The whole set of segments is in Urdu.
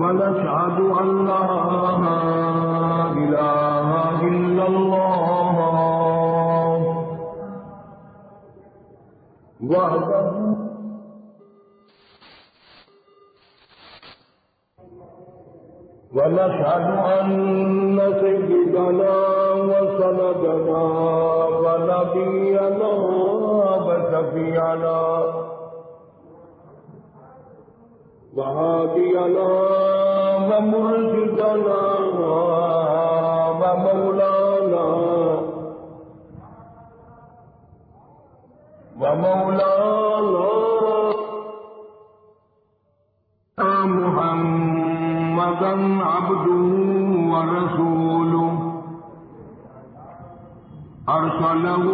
ونشهد أن لا إله إلا الله. وحده ونشهد أن سيدنا وسندنا ونبينا وشفيعنا وهادينا ومرشدنا ومولانا ومولانا. محمدا عبده ورسوله. أرسله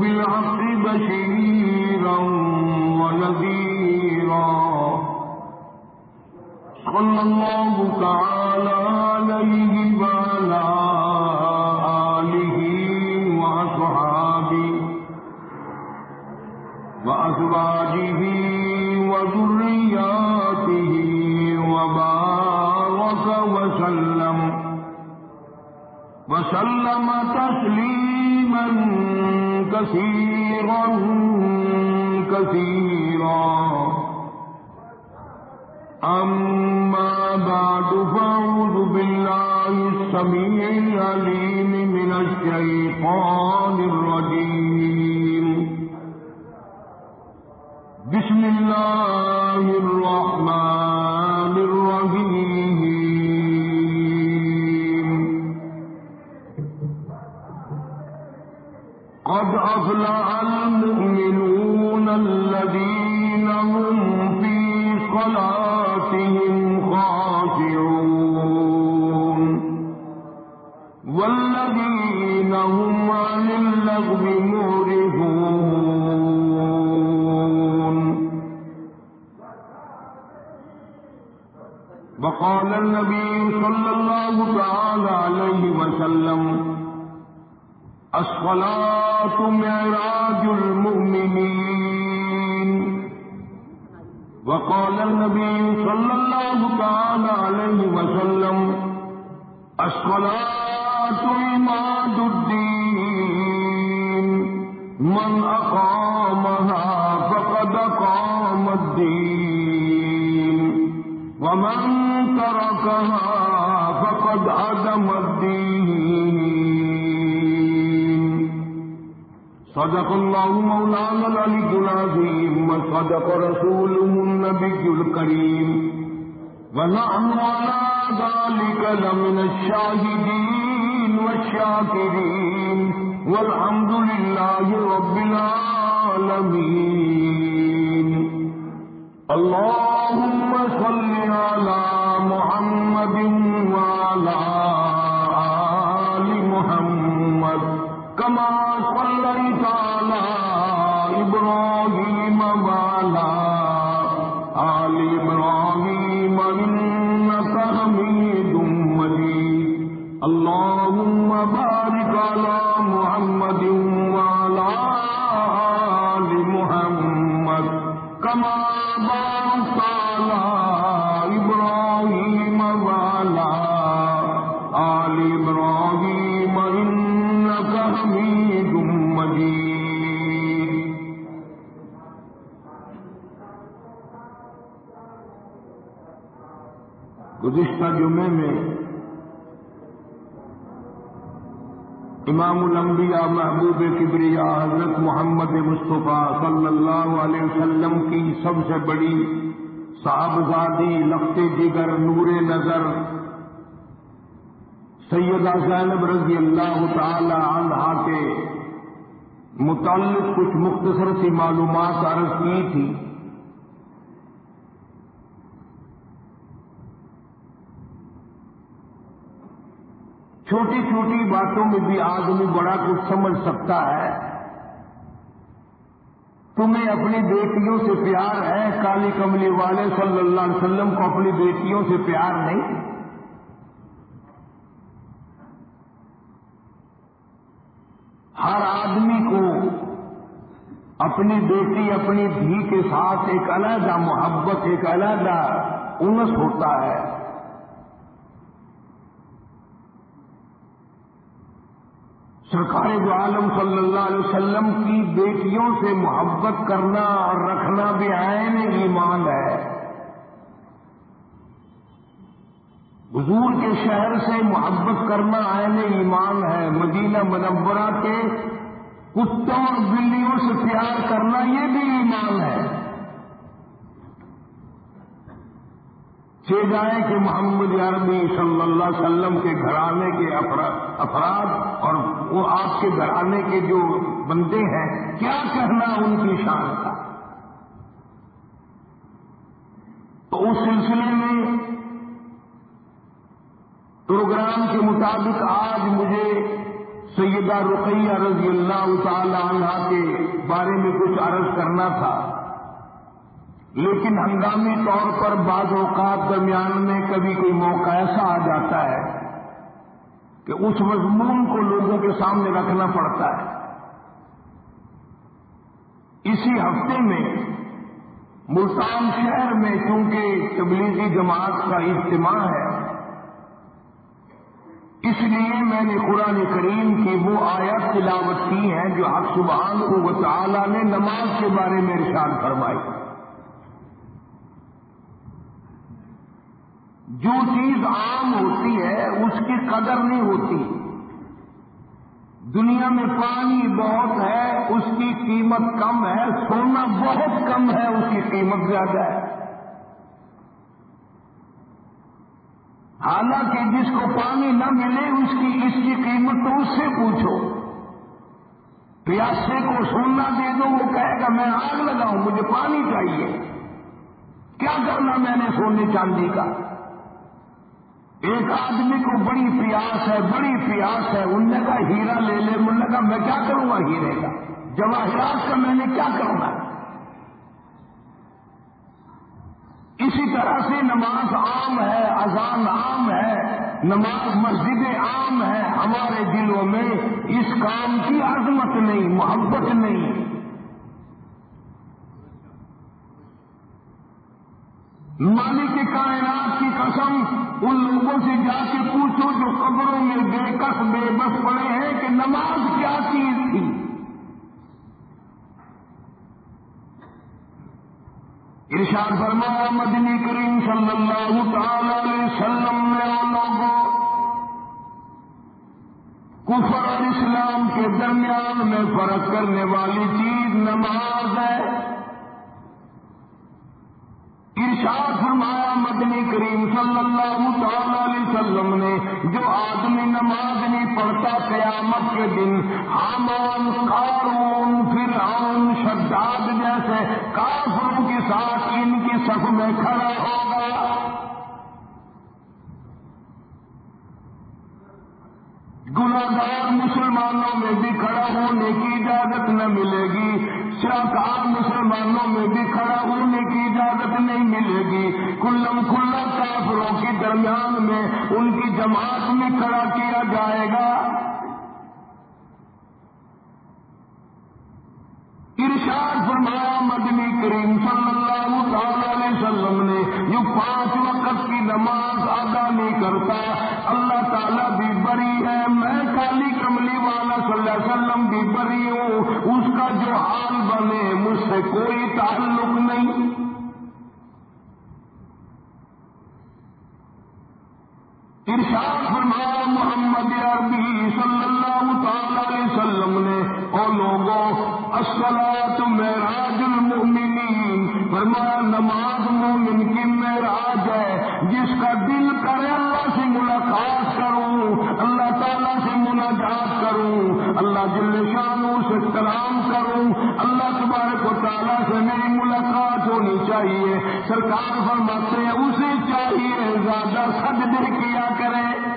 بالعقل بشيرا ونذيرا. صلى الله تعالى عليه وعلى آله وأصحابه وأزواجه وذرياته وبارك وسلم وسلم تسليما كثيرا كثيرا أما بعد فأعوذ بالله السميع العليم من الشيطان الرجيم. بسم الله الرحمن الرحيم. قد أفلح المؤمنون الذين وقال النبي صلى الله تعالى عليه وسلم الصلاة معراج المؤمنين. وقال النبي صلى الله تعالى عليه وسلم الصلاة عماد الدين فقد الدين صدق الله مولانا العلي العظيم وصدق رسوله النبي الكريم ونحن على ذلك لمن الشاهدين والشاكرين۔ والحمد لله رب العالمين۔ اللهم صل على محمد كما صليت على إبراهيم وعلى گزشتہ جمعے میں امام الانبیاء محبوب کبریا حضرت محمد مصطفیٰ صلی اللہ علیہ وسلم کی سب سے بڑی صاحبزادی لفت جگر نور نظر سیدہ زینب رضی اللہ تعالی عنہا کے متعلق کچھ مختصر سی معلومات عرض کی تھی۔ چھوٹی چھوٹی باتوں میں بھی آدمی بڑا کچھ سمجھ سکتا ہے۔ تمہیں اپنی بیٹیوں سے پیار ہے؟ کالی کملی والے صلی اللہ علیہ وسلم کو اپنی بیٹیوں سے پیار نہیں۔ ہر آدمی کو اپنی بیٹی، اپنی دھی کے ساتھ ایک علیحدہ محبت، ایک علیحدہ انس ہوتا ہے۔ سرکار جو عالم صلی اللہ علیہ وسلم کی بیٹیوں سے محبت کرنا اور رکھنا بھی عین ایمان ہے۔ حضور کے شہر سے محبت کرنا عین ایمان ہے۔ مدینہ منورہ کے کتوں اور بلیوں سے پیار کرنا یہ بھی ایمان ہے۔ چھ جائے کہ محمد عربی صلی اللہ علیہ وسلم کے گھرانے کے افراد اور وہ آپ کے گھرانے کے جو بندے ہیں، کیا کہنا ان کی شان کا تو اس سلسلے میں پروگرام کے مطابق آج مجھے سیدہ رقیہ رضی اللہ تعالی عنہ کے بارے میں کچھ عرض کرنا تھا۔ لیکن ہنگامی طور پر بعض اوقات درمیان میں کبھی کوئی موقع ایسا آ جاتا ہے کہ اس مضمون کو لوگوں کے سامنے رکھنا پڑتا ہے۔ اسی ہفتے میں ملتان شہر میں چونکہ تبلیغی جماعت کا اجتماع ہے، اس لیے میں نے قرآن کریم کی وہ آیت تلاوت کی ہے جو حق سبحان کو و تعالی نے نماز کے بارے میں ارشاد فرمائی۔ جو چیز عام ہوتی ہے، اس کی قدر نہیں ہوتی۔ دنیا میں پانی بہت ہے، اس کی قیمت کم ہے، سونا بہت کم ہے، اس کی قیمت زیادہ ہے۔ حالانکہ جس کو پانی نہ ملے، اس کی اس کی قیمت تو اس سے پوچھو۔ پیاسے کو سونا دے دو، وہ کہے گا، میں آگ لگاؤں، مجھے پانی چاہیے۔ کیا کرنا میں نے سونے چاندی کا؟ ایک آدمی کو بڑی پیاس ہے، بڑی پیاس ہے ان نے کہا، ہیرا لے لے ان نے کہا، میں کیا کروں گا ہیرے کا؟ جواہرات کا میں نے کیا کرنا اسی طرح سے نماز عام ہے، اذان عام ہے، نماز مسجدیں عام ہے ہمارے دلوں میں اس کام کی عظمت نہیں، محبت نہیں۔ مالک کائنات کی قسم، ان لوگوں سے جا کے پوچھو جو قبروں میں بے کس، بے بس پڑے ہیں کہ نماز کیا چیز تھی؟ ارشاد فرمایا، مدنی کریم صلی اللہ تعالی علیہ وسلم نے لوگوں کفر اور اسلام کے درمیان میں فرق کرنے والی چیز نماز ہے۔ ارشاد فرمایا، مدنی کریم صلی اللہ تعالی علیہ وسلم نے، جو آدمی نماز نہیں پڑھتا قیامت کے دن حامان قارون، فرعون، شداد جیسے کافروں کے ساتھ ان کی صف میں کھڑا ہوگا گناگار مسلمانوں میں بھی کھڑا ہونے کی اجازت نہ ملے گی۔ شاہکار مسلمانوں میں بھی کھڑا ہونے کی اجازت نہیں ملے گی۔ کلم کھلا کافروں کے درمیان میں ان کی جماعت میں کھڑا کیا جائے گا۔ ارشاد فرمایا، مدنی کریم صلی اللہ تعالی علیہ وسلم نے جو پانچ وقت کی نماز ادا نہیں کرتا، اللہ تعالیٰ بھی بری ہے، میں خالی کملی والا صلی اللہ علیہ وسلم بھی بری ہوں، اس کا جو حال بنے، مجھ سے کوئی تعلق نہیں۔ ارشاد فرمایا، محمد عربی صلی اللہ تعالی علیہ وسلم نے او لوگوں اصلاۃ معراج المؤمنین، فرمایا، نماز مومن کی معراج ہے، جس کا دل کرے سے ملاقات کروں، اللہ تعالیٰ سے مناجات کروں، اللہ جل شانوں سے کلام کروں، اللہ تبارک و تعالیٰ سے میری ملاقات ہونی چاہیے۔ سرکار فرماتے ہیں، اسے چاہیے زیادہ سجدے کیا کرے۔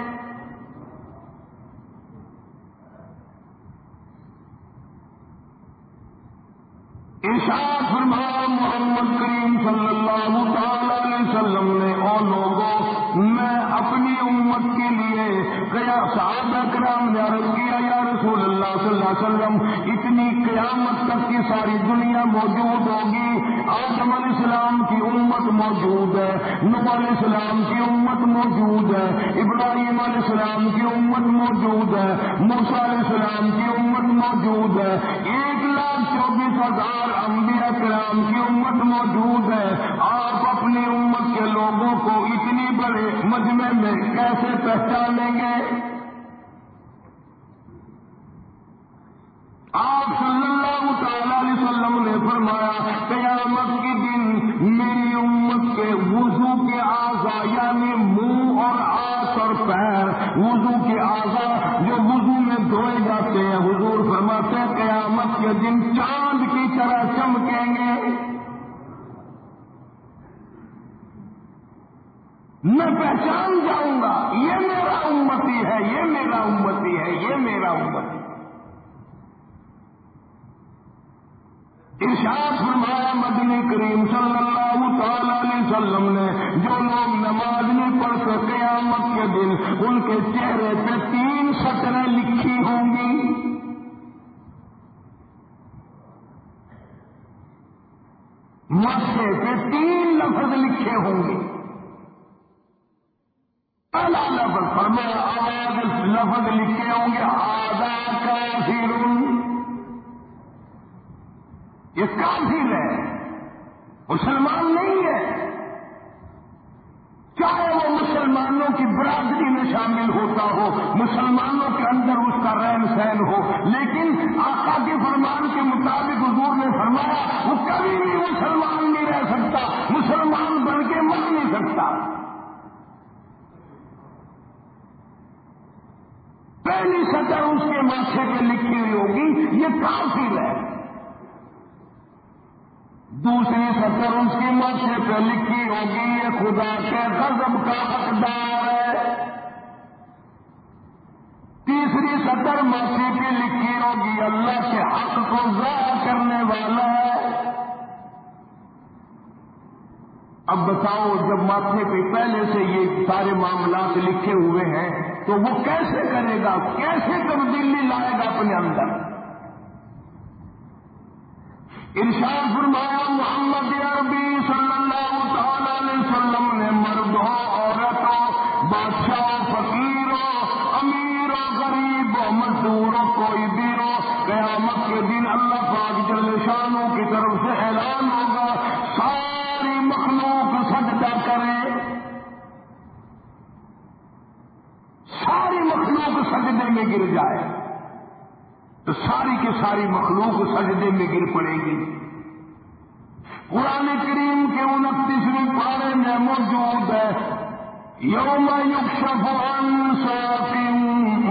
ارشاد فرمایا، محمد کریم صلی اللہ تعالی علیہ وسلم نے اور لوگوں میں اپنی امت کے لیے کیا صاحب اکرام نے عرض کیا، یا رسول اللہ صلی اللہ علیہ وسلم، اتنی قیامت تک کی ساری دنیا موجود ہوگی، آدم علیہ السلام کی امت موجود ہے نب علیہ السلام کی امت موجود ہے، ابراہیم علیہ السلام کی امت موجود ہے موسا علیہ السلام کی امت موجود ہے، ایک چوبیس ہزار انبیاء کرام کی امت موجود ہے۔ آپ اپنی امت کے لوگوں کو اتنی بڑے مجمع میں کیسے پہچانیں گے؟ آپ صلی اللہ تعالی علیہ وسلم نے فرمایا، قیامت کے دن میری امت کے وضو کے آزا یعنی منہ اور آس اور پیر، وضو کے آزا جو وضو میں دھوئے جاتے ہیں، حضور فرماتے ہیں، قیامت کے دن چاند کی طرح چمکیں گے۔ میں پہچان جاؤں گا، یہ میرا امتی ہے، یہ میرا امتی ہے، یہ میرا امتی ارشاد فرمایا، مدنی کریم صلی اللہ تعالی علیہ وسلم نے جو لوگ نماز نہیں پڑھتے قیامت کے دن ان کے چہرے پہ تین سطریں لکھی ہوں گی۔ مسے پہ تین لفظ لکھے ہوں گے۔ پہلا لفظ فرمایا، آواز لفظ لکھے ہوں گے آزاد کا یہ کافر ہے، مسلمان نہیں ہے۔ چاہے وہ مسلمانوں کی برادری میں شامل ہوتا ہو، مسلمانوں کے اندر اس کا رہن سہن ہو، لیکن آقا کے فرمان کے مطابق حضور نے فرمایا، وہ کبھی بھی مسلمان نہیں رہ سکتا، مسلمان بن کے مر نہیں سکتا۔ پہلی سطح اس کے ماتھے پہ لکھی ہوئی ہوگی، یہ کافر ہے۔ دوسری سطر اس کی ماتھے پہ لکھی ہوگی، یہ خدا کے غضب کا حقدار ہے۔ تیسری سطر ماتھے پہ لکھی ہوگی، اللہ کے حق کو ضائع کرنے والا ہے۔ اب بتاؤ، جب ماتھے پہ پہلے سے یہ سارے معاملات لکھے ہوئے ہیں، تو وہ کیسے کرے گا؟ کیسے تبدیلی لائے گا اپنے اندر؟ ارشاد فرمایا، محمد عربی صلی اللہ تعالی علیہ وسلم نے مردوں عورتوں بادشاہ فقیروں امیروں غریبوں مزدوروں کوئی بھی قیامت کے دن اللہ پاک جل شانوں کی طرف سے اعلان ہوگا، ساری مخلوق سجدہ کرے۔ ساری مخلوق سجدے میں گر جائے۔ تو ساری کی ساری مخلوق سجدے میں گر پڑے گی۔ قرآن کریم کے انتیسویں پارے میں موجود ہے، یوم یکشف عن ساق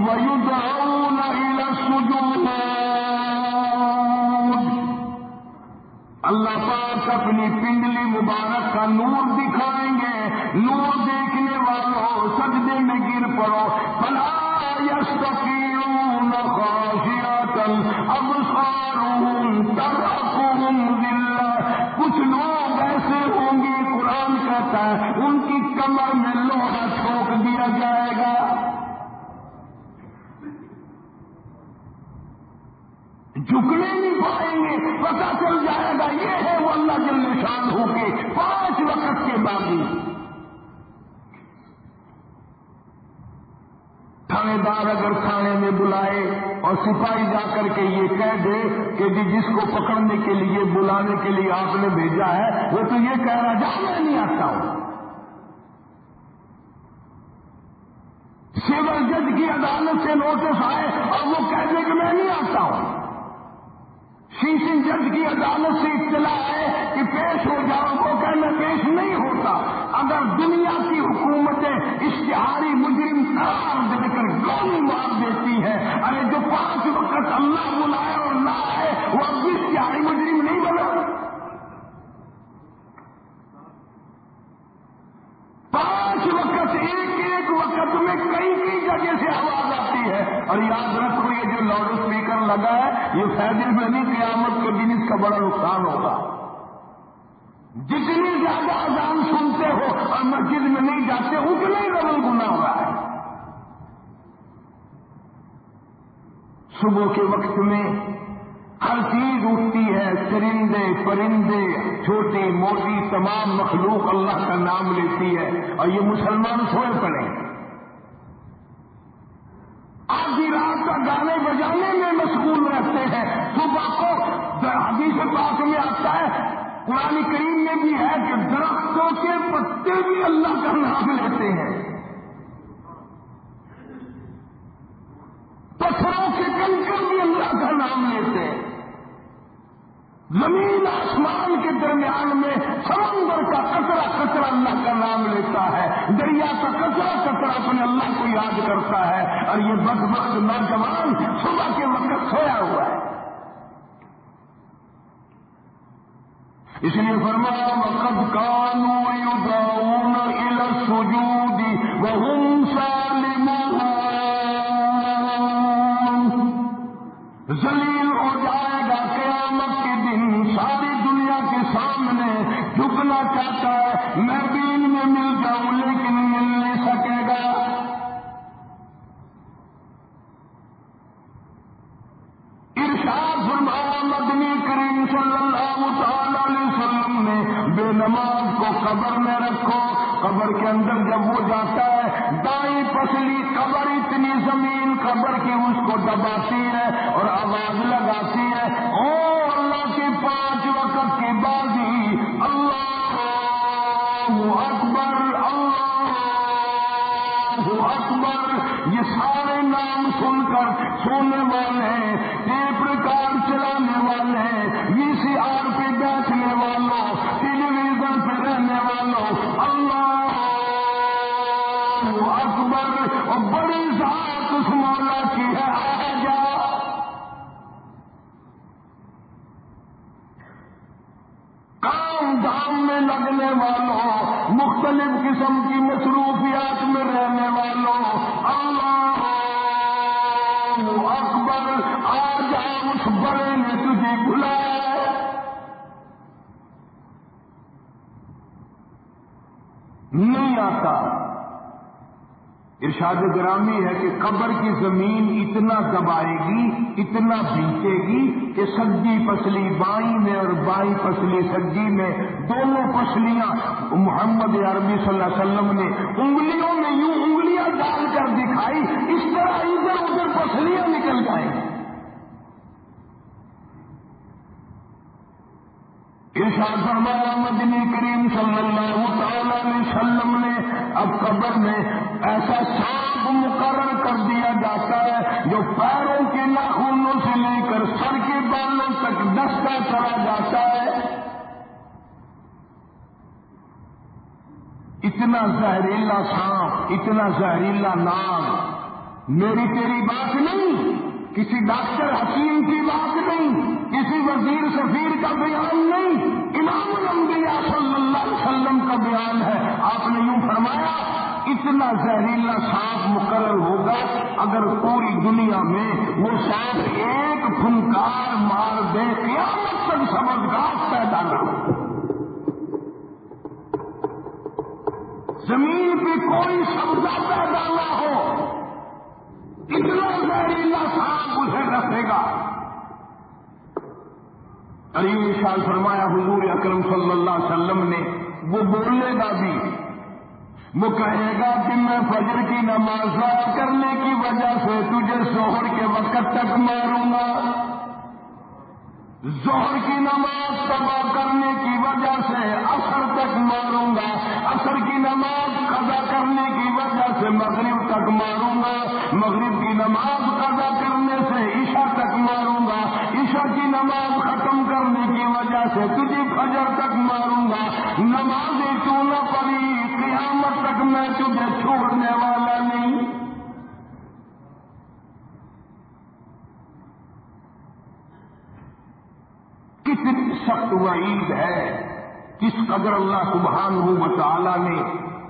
ویدعون الى السجود۔ اللہ پاک اپنی پنڈلی مبارک کا نور دکھائیں گے۔ نور دیکھنے والوں، سجدے میں گر پڑو۔ فلا یستقیون کچھ لوگ ایسے ہوں گے قرآن کہتا ہے ان کی کمر میں لوہا ٹھوک دیا جائے گا۔ جھکنے نہیں پائیں گے پتا چل جائے گا، یہ ہے وہ اللہ جل نشان ہو کے پانچ وقت کے بعد تھانے دار اگر تھانے میں بلائے اور سپاہی جا کر کے یہ کہہ دے کہ جی جس کو پکڑنے کے لیے، بلانے کے لیے آپ نے بھیجا ہے، وہ تو یہ کہہ رہا جا میں نہیں آتا ہوں۔ سول جج کی عدالت سے نوٹس آئے اور وہ کہہ دے کہ میں نہیں آتا ہوں۔ شیشن جج کی عدالت سے اطلاع ہے کہ پیش ہو جاؤ، وہ کہنا پیش نہیں ہوتا۔ اگر دنیا کی حکومتیں اشتہاری مجرم قرار دے کر گولی مار دیتی ہے ارے جو پانچ وقت اللہ بلائے اور نہ آئے، وہ اب اشتہاری مجرم نہیں بنا پانچ وقت ایک ایک وقت میں کئی کئی جگہ سے آواز آتی ہے اور یاد رکھو، یہ جو لاؤڈ اسپیکر لگا ہے، یہ فائدے میں نہیں قیامت کے دن اس کا بڑا نقصان ہوگا۔ جتنی زیادہ اذان سنتے ہو اور مسجد میں نہیں جاتے اتنا ہی ڈبل گنا ہوا ہے صبح کے وقت میں ہر چیز اٹھتی ہے چرندے پرندے چھوٹی موٹی، تمام مخلوق اللہ کا نام لیتی ہے۔ اور یہ مسلمان سوئے پڑے۔ آدھی رات کا گانے بجانے میں مشغول رہتے ہیں۔ صبح کو حدیث پاک میں آتا ہے، قرآن کریم میں بھی ہے کہ درختوں کے پتے بھی اللہ کا نام لیتے ہیں۔ پتھروں کے کنکر بھی اللہ کا نام لیتے ہیں۔ زمین آسمان کے درمیان میں سمندر کا کچرا کچرا اللہ کا نام لیتا ہے، دریا کا کچرا کچرا اپنے اللہ کو یاد کرتا ہے۔ اور یہ بد وقت نوجوان صبح کے وقت سویا ہوا ہے۔ اس لیے فرمایا وقت کانو یدعون الى السجود وهم سالمون۔ ذلیل ہو جائے گا قیامت کے ساری دنیا کے سامنے جھکنا چاہتا ہے، میں بھی ان میں مل جاؤں لیکن مل نہیں سکے گا۔ ارشاد فرمایا، مدنی کریم صلی اللہ تعالی علیہ وسلم نے بے نماز کو قبر میں رکھو۔ قبر کے اندر جب وہ جاتا ہے، دائیں پسلی قبر، اتنی زمین قبر کی اس کو دباتی ہے اور آواز لگاتی ہے او کی پانچ وقت کی بازی۔ اللہ اکبر اللہ اکبر۔ یہ سارے نام سن کر سونے والے ٹیپ ریکارڈ چلانے والے وی سی آر پہ بیٹھنے والوں ٹیلی ویژن پہ رہنے والوں۔ اللہ اکبر، اور بڑی ذات اس مولا کی ہے آ جا کام دھام میں لگنے والوں، مختلف قسم کی مصروفیات میں رہنے والوں۔ اللہ اکبر آ جا اس بڑے نے تجھے بلایا نہیں آتا۔ ارشاد گرامی ہے کہ قبر کی زمین اتنا دبائے گی، اتنا بیچے گی کہ سجی پسلی بائیں میں اور بائیں پسلی سجی میں، دونوں پسلیاں محمد عربی صلی اللہ علیہ وسلم نے انگلیوں میں یوں انگلیاں ڈال کر دکھائی، اس طرح ادھر ادھر پسلیاں نکل جائیں۔ گی ارشاد فرمایا مدنی کریم صلی اللہ تعالی علیہ وسلم نے اب قبر میں ایسا سانپ مقرر کر دیا جاتا ہے جو پیروں کے ناخنوں سے لے کر سر کے بالوں تک دستا چلا جاتا ہے۔ اتنا زہریلا سانپ، اتنا زہریلا نام میری تیری بات نہیں۔ کسی ڈاکٹر حکیم کی بات نہیں، کسی وزیر سفیر کا بیان نہیں، امام الانبیاء صلی اللہ علیہ وسلم کا بیان ہے۔ آپ نے یوں فرمایا، اتنا زہریلا سانپ مقرر ہوگا، اگر پوری دنیا میں وہ سانپ ایک پھنکار مار دے، قیامت تک سمجھگار پیدا نہ ہو۔ زمین پہ کوئی سبزہ پیدا نہ ہو۔ کتنا زہریلا سانپ اسے رکھے گا۔ علی شاہ فرمایا، حضور اکرم صلی اللہ علیہ وسلم نے وہ بولنے گا بھی۔ وہ کہے گا کہ میں فجر کی نماز کرنے کی وجہ سے تجھے شوہر کے وقت تک ماروں گا۔ زہر کی نماز تباہ کرنے کی وجہ سے اثر تک ماروں گا۔ اثر کی نماز قضا کرنے کی وجہ سے مغرب تک ماروں گا۔ مغرب کی نماز قضا کرنے سے عشاء تک ماروں گا۔ عشاء کی نماز ختم کرنے کی وجہ سے تجھے فجر تک ماروں گا۔ نماز تو نہ پڑی قیامت تک میں تجھے چھوڑنے والا نہیں۔ کتنی سخت وعید ہے کس قدر اللہ سبحان و تعالی نے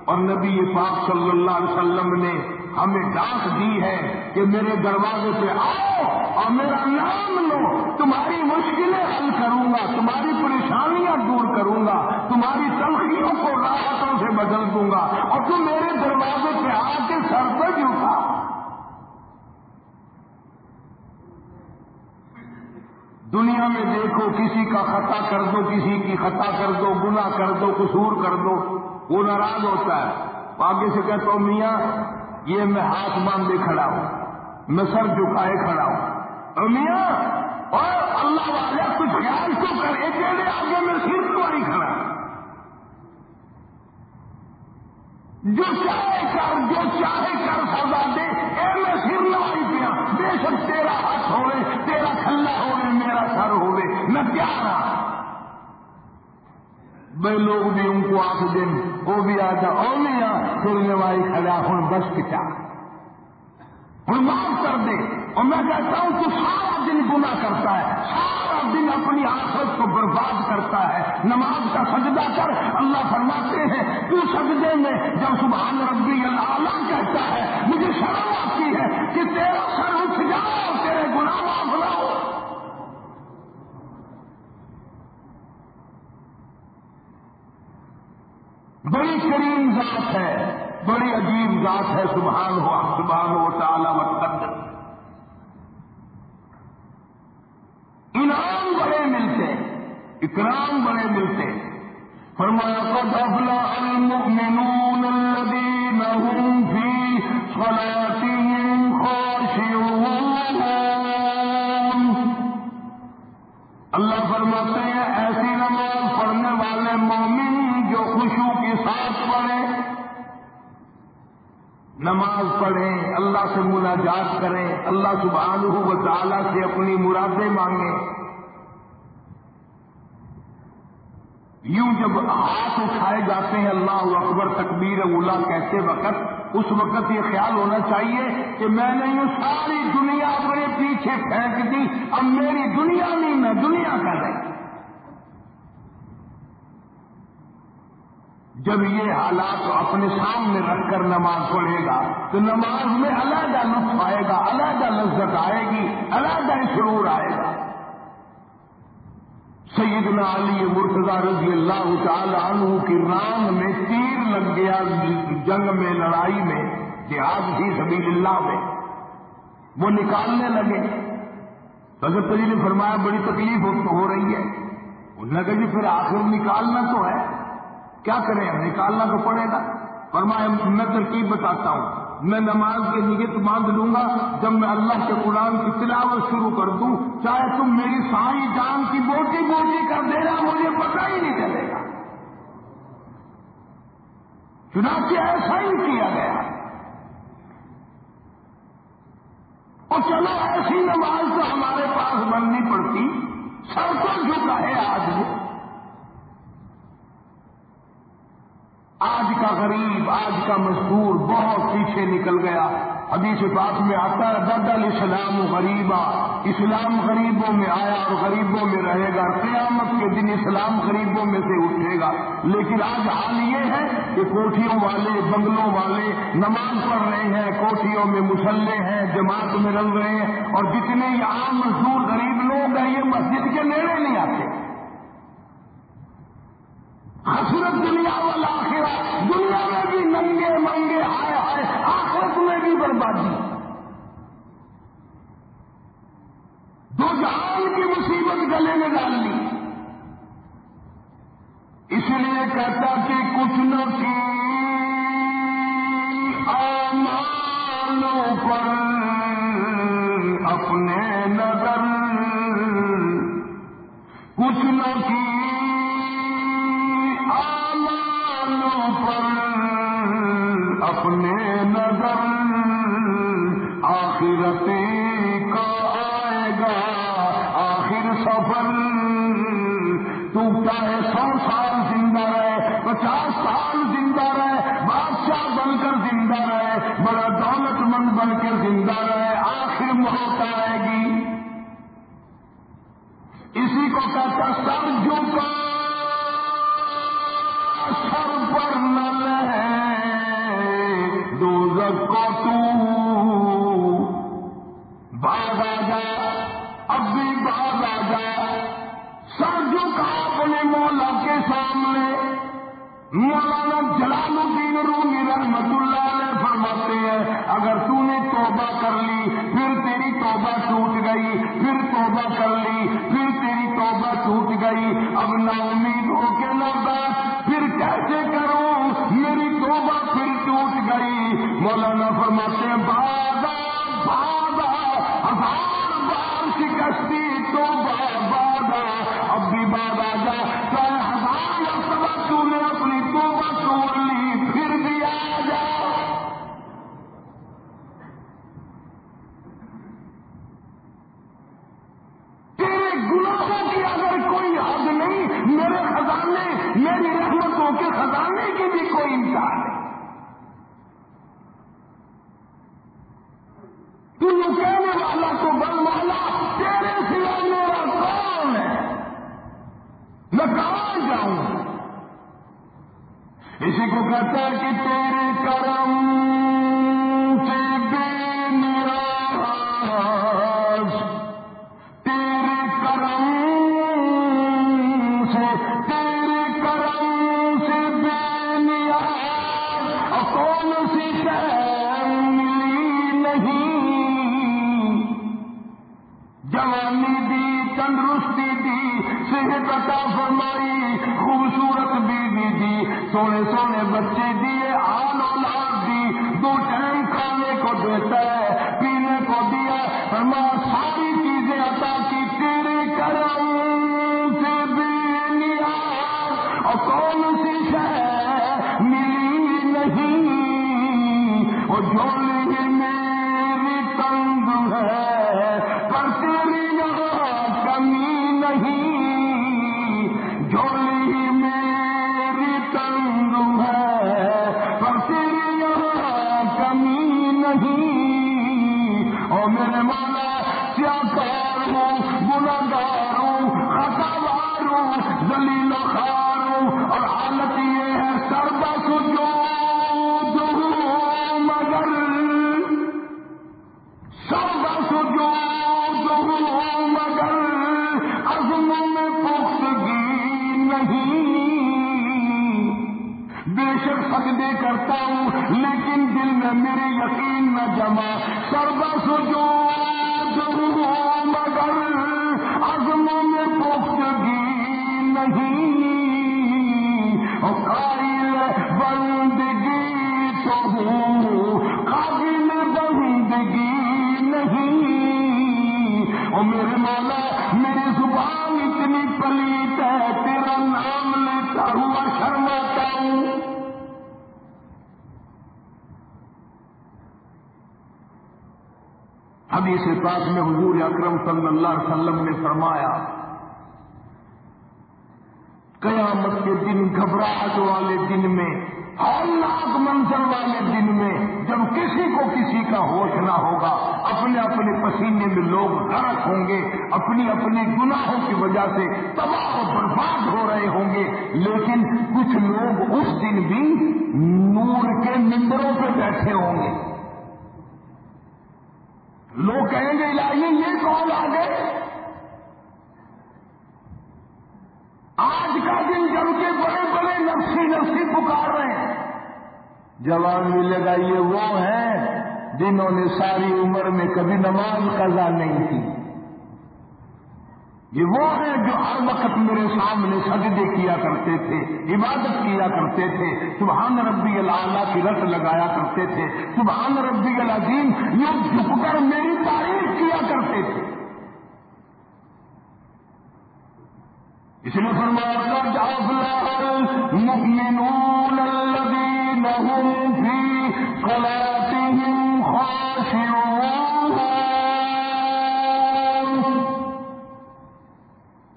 اور نبی پاک صلی اللہ علیہ وسلم نے ہمیں ڈانٹ دی ہے کہ میرے دروازے پہ آؤ اور میرا نام لو، تمہاری مشکلیں حل کروں گا، تمہاری پریشانیاں دور کروں گا، تمہاری تلخیوں کو راحتوں سے بدل دوں گا اور تم میرے دروازے پہ آ کے سر پہ جھوٹا دنیا میں دیکھو، کسی کا خطا کر دو، کسی کی خطا کر دو گنا کر دو، قصور کر دو، وہ ناراض ہوتا ہے۔ آگے سے کہتا ہوں، میاں، یہ میں ہاتھ باندھے کھڑا ہوں، میں سر جھکائے کھڑا ہوں۔ اور میاں، اور اللہ والے کچھ خیال تو کرے آگے میں صرف کوئی کھڑا۔ جو چاہے کر، جو چاہے کر سزا دے۔ اے میں سر لوائی پیا۔ بے شک تیرا ہاتھ ہوئے، تیرا کھلا ہوئے، میرا سر ہوئے۔ میں پیارا۔ بے لوگ بھی ان کو آخ دیں۔ وہ بھی آتا اور او میاں سرنے والی کھڑا ہوں بس کچا۔ ہوں معاف کر دے۔ اور میں کہتا ہوں تو سارا دن گنا کرتا ہے، سارا دن اپنی آخرت کو برباد کرتا ہے۔ نماز کا سجدہ کر، اللہ فرماتے ہیں، تو سجدے میں جب سبحان ربی اللہ کہتا ہے، مجھے شرم آتی ہے کہ تیرا سر اٹھ جاؤ اور تیرے گناہ معاف نہ ہو بڑی کریم ذات ہے، بڑی عجیب ذات ہے، سبحان ہو سبحان ہو، تعالی مقدر انعام بڑے ملتے اکرام بڑے ملتے فرمایا قد افلح المؤمنون الذين هم في صلاتهم خاشعون۔ اللہ فرماتے ہیں، ایسی نماز پڑھنے والے مومن جو خوشو کے ساتھ پڑھے نماز پڑھیں، اللہ سے مناجات کریں، اللہ سبحانہ و تعالی سے اپنی مرادیں مانگیں۔ یوں جب ہاتھ اٹھائے جاتے ہیں، اللہ اکبر، تکبیر اولا کہتے وقت؟ اس وقت یہ خیال ہونا چاہیے کہ میں نے یوں ساری دنیا اپنے پیچھے پھینک دی، اب میری دنیا نہیں، میں دنیا کر رہی جب یہ حالات اپنے سامنے رکھ کر نماز پڑھے گا، تو نماز میں علیحدہ لطف آئے گا، علیحدہ لذت آئے گی، علیحدہ سرور آئے گا۔ سیدنا علی مرتضی رضی اللہ تعالی عنہ کی رام میں تیر لگ گیا، جنگ میں، لڑائی میں، جہاد تھی سبھی اللہ میں۔ وہ نکالنے لگے۔ حضرت علی نے فرمایا، بڑی تکلیف ہو رہی ہے۔ انہوں نے کہا جی پھر آخر نکالنا تو ہے۔ کیا کریں؟ نکالنا تو پڑے گا۔ اور میں ترکیب بتاتا ہوں۔ میں نماز کے نیت باندھ لوں گا۔ جب میں اللہ کے قرآن کی تلاوت شروع کر دوں، چاہے تم میری ساری جان کی بوٹی بوٹی کر دینا، مجھے پتہ ہی نہیں چلے گا۔ چنانچہ ایسا ہی کیا گیا۔ اور چلو، ایسی نماز تو ہمارے پاس بننی پڑتی۔ سب کو جھکا ہے آج بھی آج کا غریب، آج کا مزدور بہت پیچھے نکل گیا۔ حدیث پاک میں آتا ہے، بدل اسلام غریبا، اسلام غریبوں میں آیا اور غریبوں میں رہے گا۔ قیامت کے دن اسلام غریبوں میں سے اٹھے گا۔ لیکن آج حال یہ ہے کہ کوٹھیوں والے، بنگلوں والے نماز پڑھ رہے ہیں، کوٹھیوں میں مسلح ہیں، جماعت میں رل رہے ہیں اور جتنے یہ عام مزدور غریب لوگ ہیں، یہ مسجد کے نیڑے نہیں آتے۔ حسرت دنیا والا آخرا دنیا میں بھی ننگے منگے آئے آئے، آخرت میں بھی بربادی۔ دو جہان کی مصیبت گلے میں ڈال لی۔ اس لیے کہتا کہ کچھ نہ کی آمانوں پر اپنے نظر، کچھ نہ کی آخر موت آئے گی اسی کو کہتا سر جھکا سر پر نل ہے دو کو تو باغ آ جا، اب بھی باغ آ جا۔ سر جھکا اپنے مولا کے سامنے، مولانا جلال الدین رومی رحمت اللہ سکتے ہیں۔ اگر تو نے توبہ کر لی، پھر تیری توبہ ٹوٹ گئی۔ پھر توبہ کر لی، پھر تیری توبہ ٹوٹ گئی۔ اب نا امید ہو کے لوٹا پھر کیسے کروں؟ میری توبہ پھر ٹوٹ گئی۔ مولانا فرماتے ہیں بابا نہیں خزانے، میری رحمتوں کے خزانے کی بھی کوئی انتہا نہیں۔ تو یہ والا تو بل والا تیرے سوا میرا کون ہے؟ میں کہاں جاؤں؟ اسی کو کہتا ہے کہ تیرے کرم سونے سونے بچے دیے آل اولاد دی دو ٹائم کھانے کو دیتا وسلم نے فرمایا، قیامت کے دن گھبراہٹ والے دن میں ہولناک منظر والے دن میں جب کسی کو کسی کا ہوش نہ ہوگا، اپنے اپنے پسینے میں لوگ غرق ہوں گے، اپنی اپنے گناہوں کی وجہ سے تباہ و برباد ہو رہے ہوں گے، لیکن کچھ لوگ اس دن بھی نور کے ممبروں پہ بیٹھے ہوں گے۔ لوگ کہیں گے، الہی، یہ کون آ گئے آج کا دن جب کے بڑے بڑے نفسی نفسی پکار رہے ہیں۔ جواب ملے گا یہ وہ ہیں جنہوں نے ساری عمر میں کبھی نماز قضا نہیں کی۔ یہ وہ ہیں جو ہر وقت میرے سامنے سجدے کیا کرتے تھے، عبادت کیا کرتے تھے۔ سبحان ربی اللہ کی رت لگایا کرتے تھے۔ سبحان ربی العظیم، یہ جھک کر میری تعریف کیا کرتے تھے۔ اس لیے فرمایا قد افلح المؤمنون الذين هم في صلاتهم خاشعون.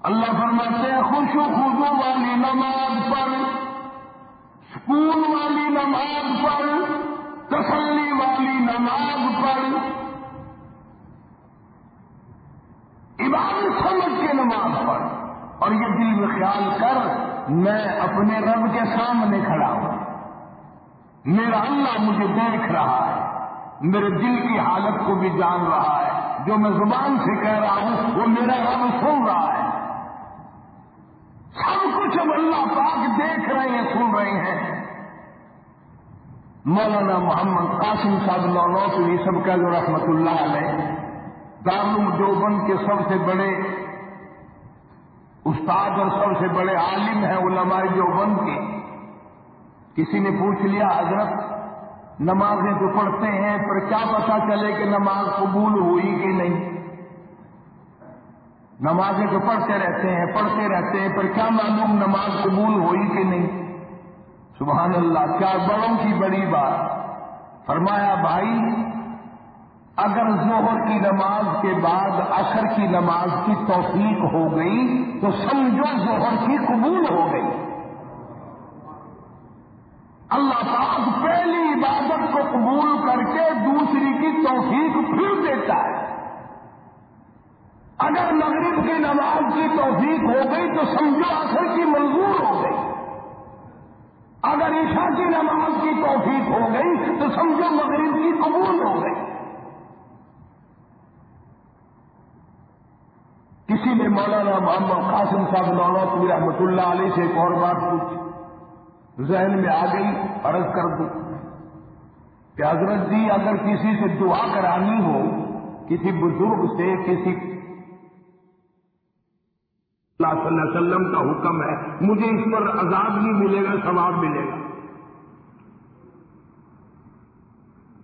اللہ فرماتے ہیں خوش خدو والی نماز پر سکون والی نماز پر تسلی والی نماز پر عبادت سمجھ کے نماز پڑھ اور یہ دل میں خیال کر میں اپنے رب کے سامنے کھڑا ہوں۔ میرا اللہ مجھے دیکھ رہا ہے۔ میرے دل کی حالت کو بھی جان رہا ہے۔ جو میں زبان سے کہہ رہا ہوں، وہ میرا رب سن رہا ہے۔ سب کچھ اب اللہ پاک دیکھ رہے ہیں، سن رہے ہیں۔ مولانا محمد قاسم صاحب نونوتوی سب کا جو رحمت اللہ علیہ، دارالعلوم دیوبند کے سب سے بڑے استاد اور سب سے بڑے عالم ہیں علماء دیوبند کے۔ کسی نے پوچھ لیا، حضرت، نمازیں تو پڑھتے ہیں، پر کیا پتا چلے کہ نماز قبول ہوئی کہ نہیں؟ نمازیں تو پڑھتے رہتے ہیں، پڑھتے رہتے ہیں، پر کیا معلوم نماز قبول ہوئی کہ نہیں؟ سبحان اللہ، کیا بڑوں کی بڑی بات۔ فرمایا، بھائی اگر ظہر کی نماز کے بعد عصر کی نماز کی توفیق ہو گئی تو سمجھو ظہر کی قبول ہو گئی۔ اللہ پاک پہلی عبادت کو قبول کر کے دوسری کی توفیق پھر دیتا ہے۔ اگر مغرب کی نماز کی توفیق ہو گئی تو سمجھو اثر کی منظور ہو گئی۔ اگر عشاء کی نماز کی توفیق ہو گئی تو سمجھو مغرب کی قبول ہو گئی۔ کسی نے مولانا محمد قاسم صاحب مولانا رحمت اللہ علیہ سے ایک اور بات پوچھی۔ ذہن میں آ گئی، عرض کر دوں کہ حضرت جی اگر کسی سے دعا کرانی ہو، کسی بزرگ سے، کسی اللہ صلی اللہ علیہ وسلم کا حکم ہے، مجھے اس پر عذاب نہیں ملے گا، ثواب ملے گا۔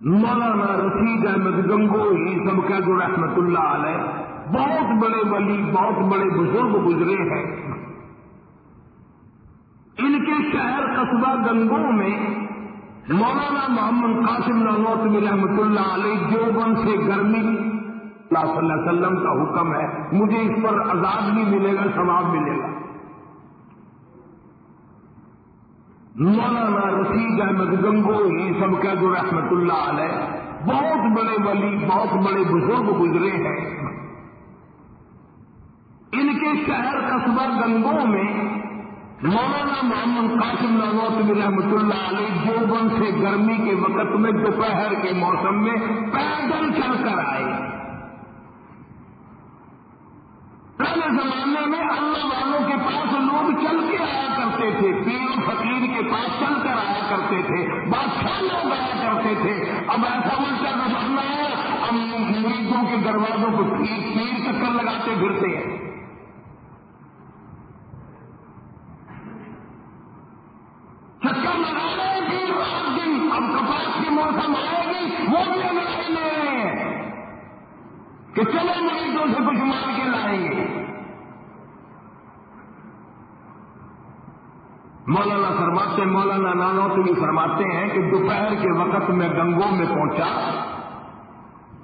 مولانا رشید احمد گنگو ہی سب کا جو رحمت اللہ علیہ۔ بہت بڑے ولی، بہت بڑے بزرگ گزرے ہیں۔ ان کے شہر قصبہ گنگو میں مولانا محمد قاسم نوتمی رحمت اللہ علیہ جو سے گرمی، اللہ صلی اللہ علیہ وسلم کا حکم ہے، مجھے اس پر عذاب نہیں ملے گا، ثواب ملے گا۔ مولانا رشید احمد گنگو ہی سب کا جو رحمت اللہ علیہ، بہت بڑے ولی، بہت بڑے بزرگ گزرے ہیں۔ کے شہر قصبہ گنگو میں مولانا محمد قاسم نوت رحمت اللہ علیہ جو سے گرمی کے وقت میں، دوپہر کے موسم میں پیدل چل کر آئے۔ پہلے زمانے میں اللہ والوں کے پاس لوگ چل کے آیا کرتے تھے، پیر فقیر کے پاس چل کر آیا کرتے تھے، بادشاہ لوگ آیا کرتے تھے۔ اب ایسا الٹا زمانہ ہے ہم مریضوں کے دروازوں کو پیر پیر چکر لگاتے پھرتے ہیں چکر لگا رہے ہیں رات دن اب کپاس کی موسم آئے گی وہ بھی ہم لے رہے ہیں کہ چلو مریضوں سے کچھ مار کے لائیں گے۔ مولانا فرماتے مولانا نانو تو بھی فرماتے ہیں کہ دوپہر کے وقت میں گنگوں میں پہنچا،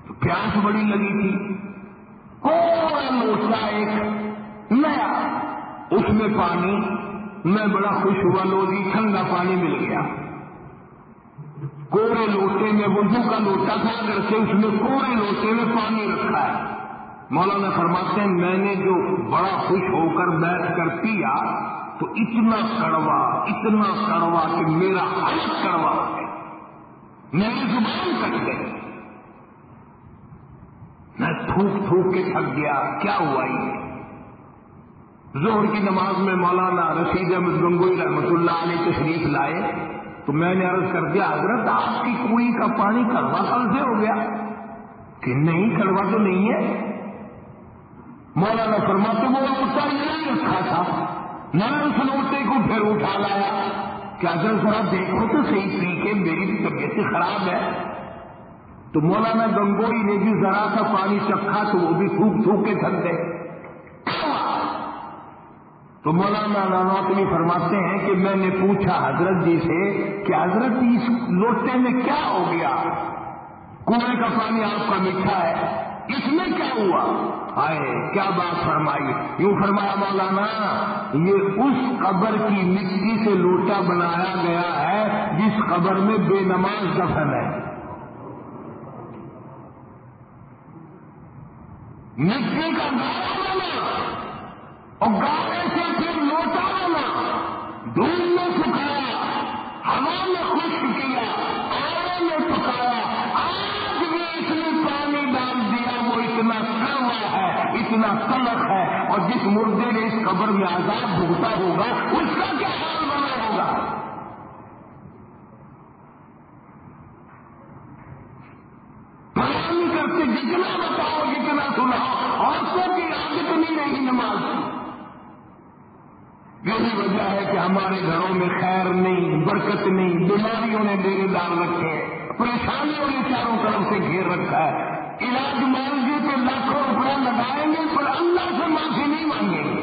تو پیاس بڑی لگی تھی۔ کوئی ایک نیا، اس میں پانی، میں بڑا خوش ہوا لوگی ٹھنڈا پانی مل گیا۔ کوڑے لوٹے میں، وضو کا لوٹا تھا اگر سے اس میں کوڑے لوٹے میں پانی رکھا ہے۔ مولانا فرماتے ہیں، میں نے جو بڑا خوش ہو کر بیٹھ کر پیا، تو اتنا کڑوا اتنا کڑوا کہ میرا حل کڑوا ہے میری زبان کٹ گئی۔ میں تھوک تھوک کے تھک گیا۔ کیا ہوا یہ؟ زہر کی نماز میں مولانا رشید احمد گنگوئی رحمت اللہ علیہ تشریف لائے۔ تو میں نے عرض کر دیا، حضرت، آپ کی کنویں کا پانی کڑوا کل سے ہو گیا۔ کہ نہیں، کڑوا تو نہیں ہے۔ مولانا فرماتے وہ لوٹا نہیں رکھا تھا۔ میں نے اس لوٹے کو پھر اٹھا لایا۔ کہ اگر ذرا دیکھو تو صحیح پی کے میری طبیعت خراب ہے۔ تو مولانا گنگوئی نے بھی ذرا سا پانی چکھا تو وہ بھی تھوک تھوک کے تھک گئے۔ تو مولانا نانوتنی فرماتے ہیں کہ میں نے پوچھا حضرت جی سے کہ حضرت جی اس لوٹے میں کیا ہو گیا؟ کنویں کا پانی آپ کا میٹھا ہے، اس میں کیا ہوا؟ آئے، کیا بات فرمائی؟ یوں فرمایا مولانا، یہ اس قبر کی مٹی سے لوٹا بنایا گیا ہے جس قبر میں بے نماز دفن ہے۔ مٹی کا گاڑا بنا۔ اور گانے سے پھر لوٹا آنا دھول نے سکھایا ہوا نے خشک کیا آنے نے پکایا آج بھی اس نے پانی ڈال دیا، وہ اتنا سرما ہے، اتنا کلک ہے، اور جس مردے نے اس قبر میں آزاد بھگتا ہوگا، اس کا کیا حال بنا ہوگا؟ پرانی کرتے جتنا بتاؤ، جتنا سناؤ، عورتوں کی آدت نہیں رہی نماز یہی وجہ ہے کہ ہمارے گھروں میں خیر نہیں، برکت نہیں، بیماریوں نے ڈیرے ڈال رکھے پریشانیوں نے چاروں طرف سے گھیر رکھا ہے۔ علاج معالجے پہ لاکھوں روپیہ لگائیں گے، پر اللہ سے معافی نہیں مانگیں گے۔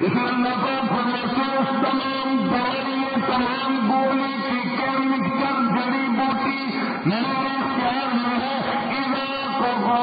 اس لیے اللہ کو پروسیس تمام دوائیں تمام گولی، ٹیکے، مکسر، جڑی بوٹی میرے پیار میں ہے۔ علاقوں کو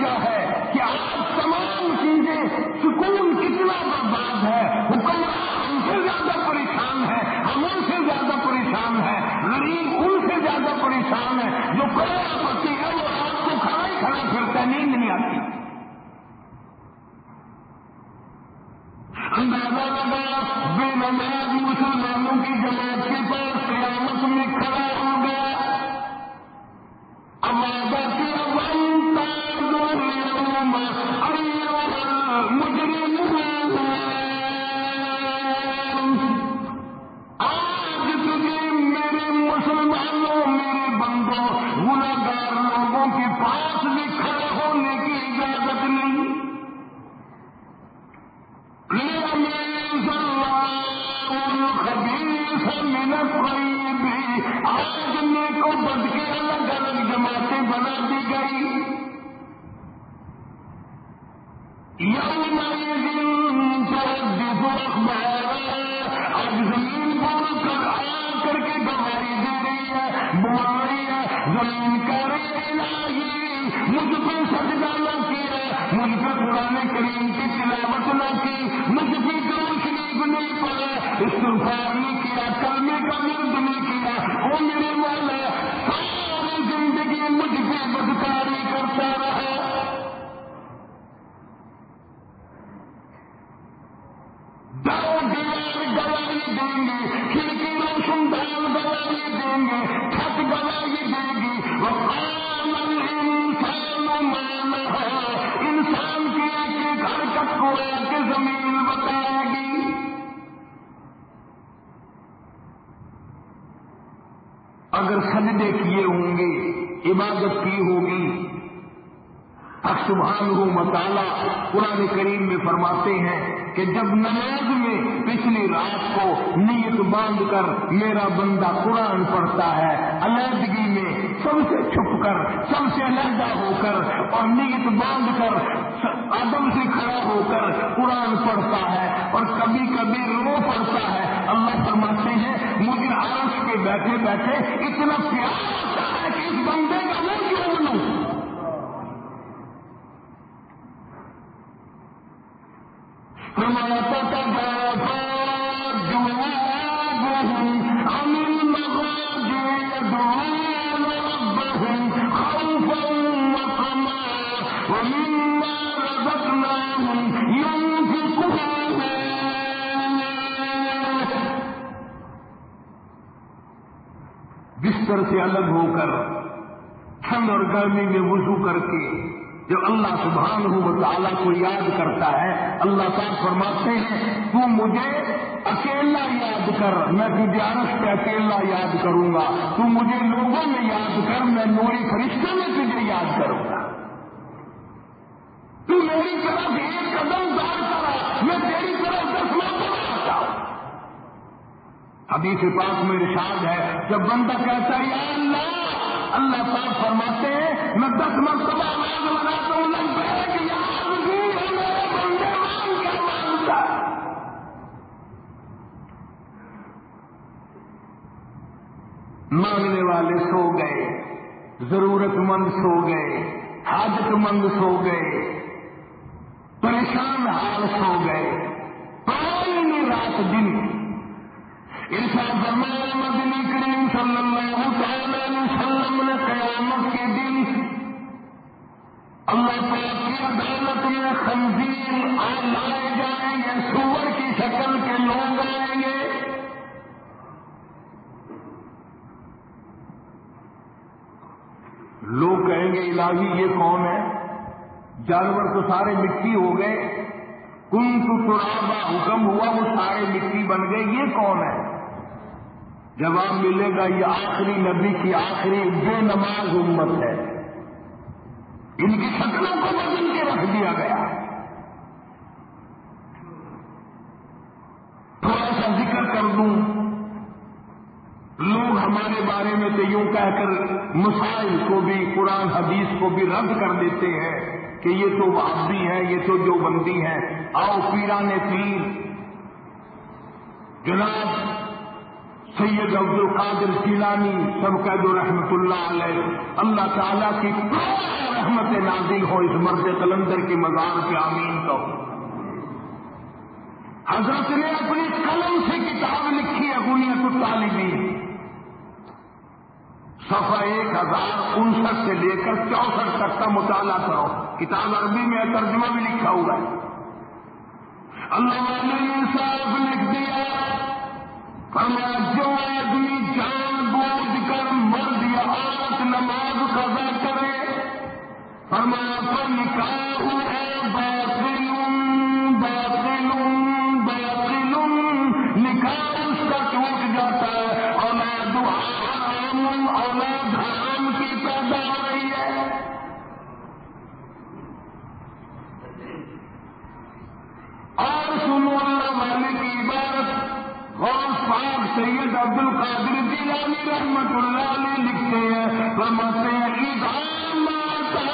نتیجہ ہے کہ آج تمام چیزیں سکون کتنا برباد ہے حکمران ہم سے زیادہ پریشان ہے ہم ان سے زیادہ پریشان ہے، غریب ان سے زیادہ پریشان ہے، جو کروڑا پتی ہے، وہ آپ کو کھانا ہی کھانا پھرتا نیند نہیں آتی۔ اندازہ لگا، بے نماز مسلمانوں کی جماعت کے پاس اگر سجدے کیے ہوں گے، عبادت کی ہوگی۔ سبحان ہو مطالعہ قرآن کریم میں فرماتے ہیں کہ جب نماز میں پچھلی رات کو نیت باندھ کر میرا بندہ قرآن پڑھتا ہے، علیحدگی میں سب سے چھپ کر، سب سے علیحدہ ہو کر اور نیت باندھ کر آدم سے کھڑا ہو کر قرآن پڑھتا ہے اور کبھی کبھی رو پڑتا ہے۔ اللہ فرماتے ہیں مجھے عرش کے بیٹھے بیٹھے اتنا پیار ہوتا ہے کہ اس بندے بستر سے الگ ہو کر ٹھنڈ اور گرمی میں وضو کر کے جو اللہ سبحانہ ہو تعالیٰ کو یاد کرتا ہے، اللہ تعالیٰ فرماتے ہیں، تو مجھے اکیلا یاد کر، میں تجھے پہ اکیلا یاد کروں گا، تو مجھے لوگوں میں یاد کر، میں نوری فرشتے میں تجھے یاد کروں گا۔ تو میری طرف ایک قدم دار کرا میں تیری طرف دس مرتبہ آتا ہوں۔ حدیث پاک میں ارشاد ہے، جب بندہ کہتا ہے، یا اللہ اللہ پاک فرماتے ہیں، میں دس مرتبہ آواز لگاتا ہوں لگ مانگنے والے سو گئے ضرورت مند سو گئے حاجت مند سو گئے، پریشان حال سو گئے پانی رات دن ارشاد فرمایا، مدنی کریم صلی اللہ تعالی علیہ وسلم نے قیامت کے دن اللہ پاک کی عدالت میں خنزیر لائے جائیں گے، سور کی شکل کے لوگ آئیں گے. لوگ کہیں گے، الہی یہ کون ہے، جانور تو سارے مٹی ہو گئے کن تو حکم ہوا وہ سارے مٹی بن گئے، یہ کون ہے. جواب ملے گا، یہ آخری نبی کی آخری بے نماز امت ہے۔ ان کی شکلوں کو بدل کے رکھ دیا گیا۔ تھوڑا سا ذکر کر دوں۔ لوگ ہمارے بارے میں تو یوں کہہ کر مسائل کو بھی، قرآن، حدیث کو بھی رد کر دیتے ہیں کہ یہ تو وابی ہیں، یہ تو جو بندی ہیں۔ آؤ پیران پیر جناب سید عبد القادر سیلانی سب قید رحمت اللہ علیہ، اللہ تعالیٰ کی رحمت نازل ہو اس مرد قلندر کے مزار کے آمین کو حضرت نے اپنی قلم سے کتاب لکھی ہے، بنیاد الطالبین صفحہ ایک ہزار انسٹھ سے لے کر چونسٹھ تک کا مطالعہ کرو۔ کتاب عربی میں ترجمہ بھی لکھا ہوا ہے۔ اللہ نے انصاف لکھ دیا۔ فرمایا جو آدمی جان بوجھ کر مرد یا عورت نماز قضا کرے۔ فرمایا پر نکاح ہے باطل باطل باطل۔ نکاح اس کا ٹوٹ جاتا ہے۔ اولاد حرام اولاد حرام کی پیدا ہو رہی ہے۔ اور سنو اللہ والے کی عبادت غوث پاک سید عبد القادر جیلانی رحمت اللہ علیہ لکھتے ہیں، فرماتے ہیں ادام مارتا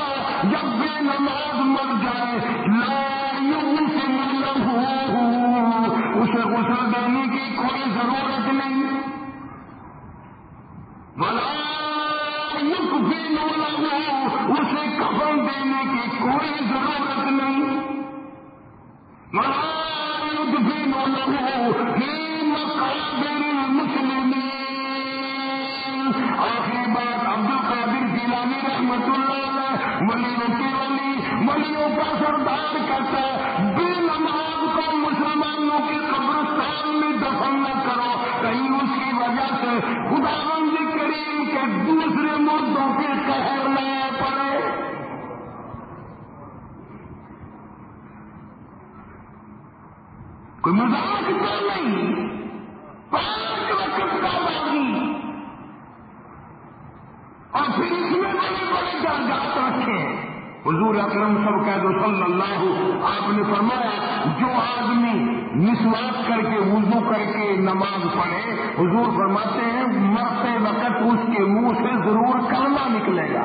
جب بھی نماز مر جائے، لا یغسل له اسے غسل دینے کی کوئی ضرورت نہیں۔ ولا یکفن له اسے کفن دینے کی کوئی ضرورت نہیں۔ ولا يدفن له في کوئی مزاق تو نہیں۔ اور پھر اس میں بڑے بڑے درجات رکھے حضور اکرم سب کہہ دو صلی اللہ آپ نے فرمایا، جو آدمی مسواک کر کے، وضو کر کے نماز پڑھے، حضور فرماتے ہیں، مرتے وقت اس کے منہ سے ضرور کلمہ نکلے گا۔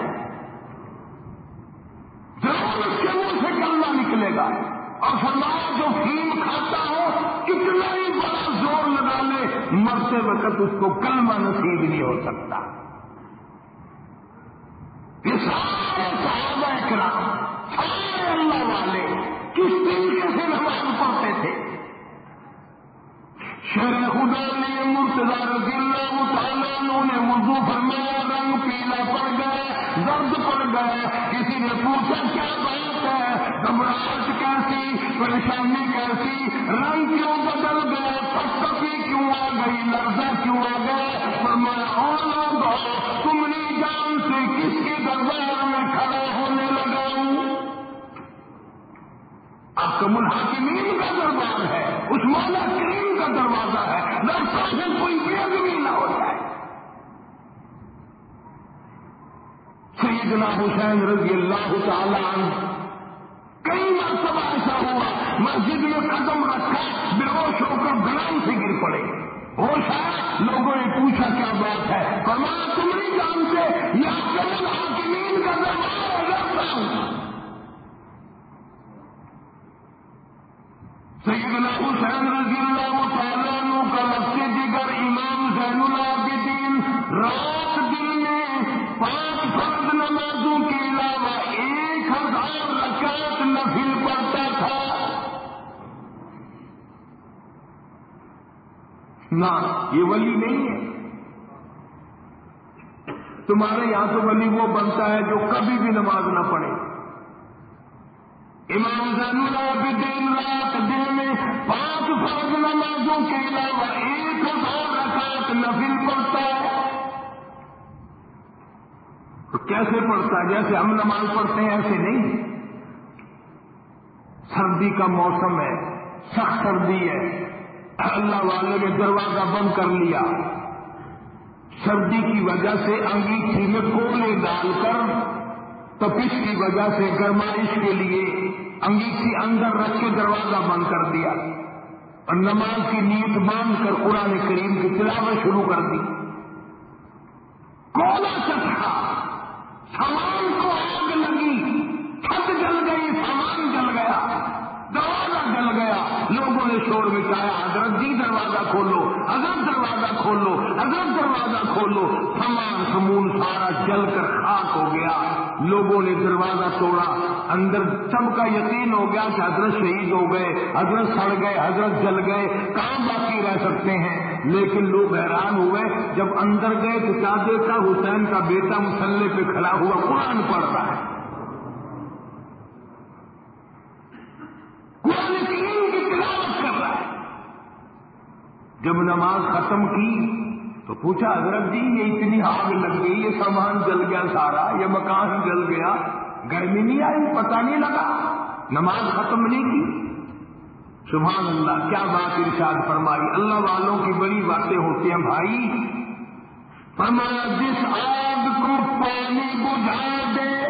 ضرور اس کے منہ سے کلمہ نکلے گا۔ اور فرمایا، جو فیم کھاتا ہو کتنا ہی بڑا زور لگا لے مرتے وقت اس کو کلمہ نصیب نہیں ہو سکتا۔ یہ سارے صحابہ کرام سارے اللہ والے کس طریقے سے نماز پڑھتے تھے؟ شیر خدا نے مرتضا رضی اللہ تعالیٰ نے وضو فرمایا رنگ پیلا پڑ گیا، درد پڑ گیا، کسی نے پوچھا، کیا بات ہے؟ گھبراہٹ کیسی؟ پریشانی کیسی؟ رنگ کیوں بدل گیا؟ تھپی کیوں آ گئی؟ لرزہ کیوں آ گیا؟ فرمایا اور لوگ، تم نہیں جانتے کس کے دربار میں کھڑا ہونے لگا ہوں۔ آپ کا ملحاکمین کا دربار ہے۔ اس مولا کریم کا دروازہ ہے۔ لڑکا سے کوئی بے ادبی نہ ہو جائے۔ سیدنا حسین رضی اللہ تعالی عنہ کئی مرتبہ ایسا ہوا، مسجد میں قدم رکھا، بے ہوش ہو کر گراؤنڈ سے گر پڑے۔ ہوش ہے لوگوں نے پوچھا، کیا بات ہے؟ فرمایا، تم نہیں جانتے یہ آپ کے کا دربار ہے لڑتا ہوں سیدنا حسین رضی اللہ تعالیٰ کا لفظ دیگر امام زین العابدین رات دن میں پانچ فرد نمازوں کے علاوہ ایک ہزار رکعت نفل پڑتا تھا۔ نہ، یہ ولی نہیں ہے۔ تمہارے یہاں تو ولی وہ بنتا ہے جو کبھی بھی نماز نہ پڑھے۔ امام زین اللہ دن رات دن میں پانچ فرض نمازوں کے علاوہ ایک ہزار رکعت نفل پڑتا ہے۔ تو کیسے پڑھتا ہے؟ جیسے ہم نماز پڑھتے ہیں، ایسے نہیں۔ سردی کا موسم ہے، سخت سردی ہے۔ اللہ والے نے دروازہ بند کر لیا۔ سردی کی وجہ سے انگیٹھی میں کوڑے ڈال کر، تپش کی وجہ سے گرمائش کے لیے انگیٹھی اندر رکھ کے دروازہ بند کر دیا اور نماز کی نیت باندھ کر قرآن کریم کی تلاوت شروع کر دی۔ کولا چٹا سامان کو آگ لگی، چھت جل گئی، سامان جل گیا، دروازہ جل گیا۔ لوگوں نے شور مچایا، حضرت جی دروازہ کھولو۔ کھولو دروازہ کھولو سامان سمون سارا جل کر خاک ہو گیا۔ لوگوں نے دروازہ توڑا، اندر سب کا یقین ہو گیا کہ حضرت شہید ہو گئے، حضرت سڑ گئے، حضرت جل گئے، کہاں باقی رہ سکتے ہیں؟ لیکن لوگ حیران ہوئے، جب اندر گئے تو کیا دیکھا؟ حسین کا بیٹا مسلح پہ کھڑا ہوا قرآن پڑھ رہا ہے۔ قرآن کریم کی تلاوت کر رہا ہے۔ جب نماز ختم کی تو پوچھا، حضرت جی یہ اتنی آگ لگ گئی، یہ سامان جل گیا سارا، یہ مکان جل گیا، گرمی نہیں آئی؟ پتہ نہیں لگا۔ نماز ختم نہیں کی۔ سبحان اللہ، کیا بات ارشاد فرمائی؟ اللہ والوں کی بڑی باتیں ہوتی ہیں بھائی۔ فرمایا، جس آگ کو پانی بجھا دے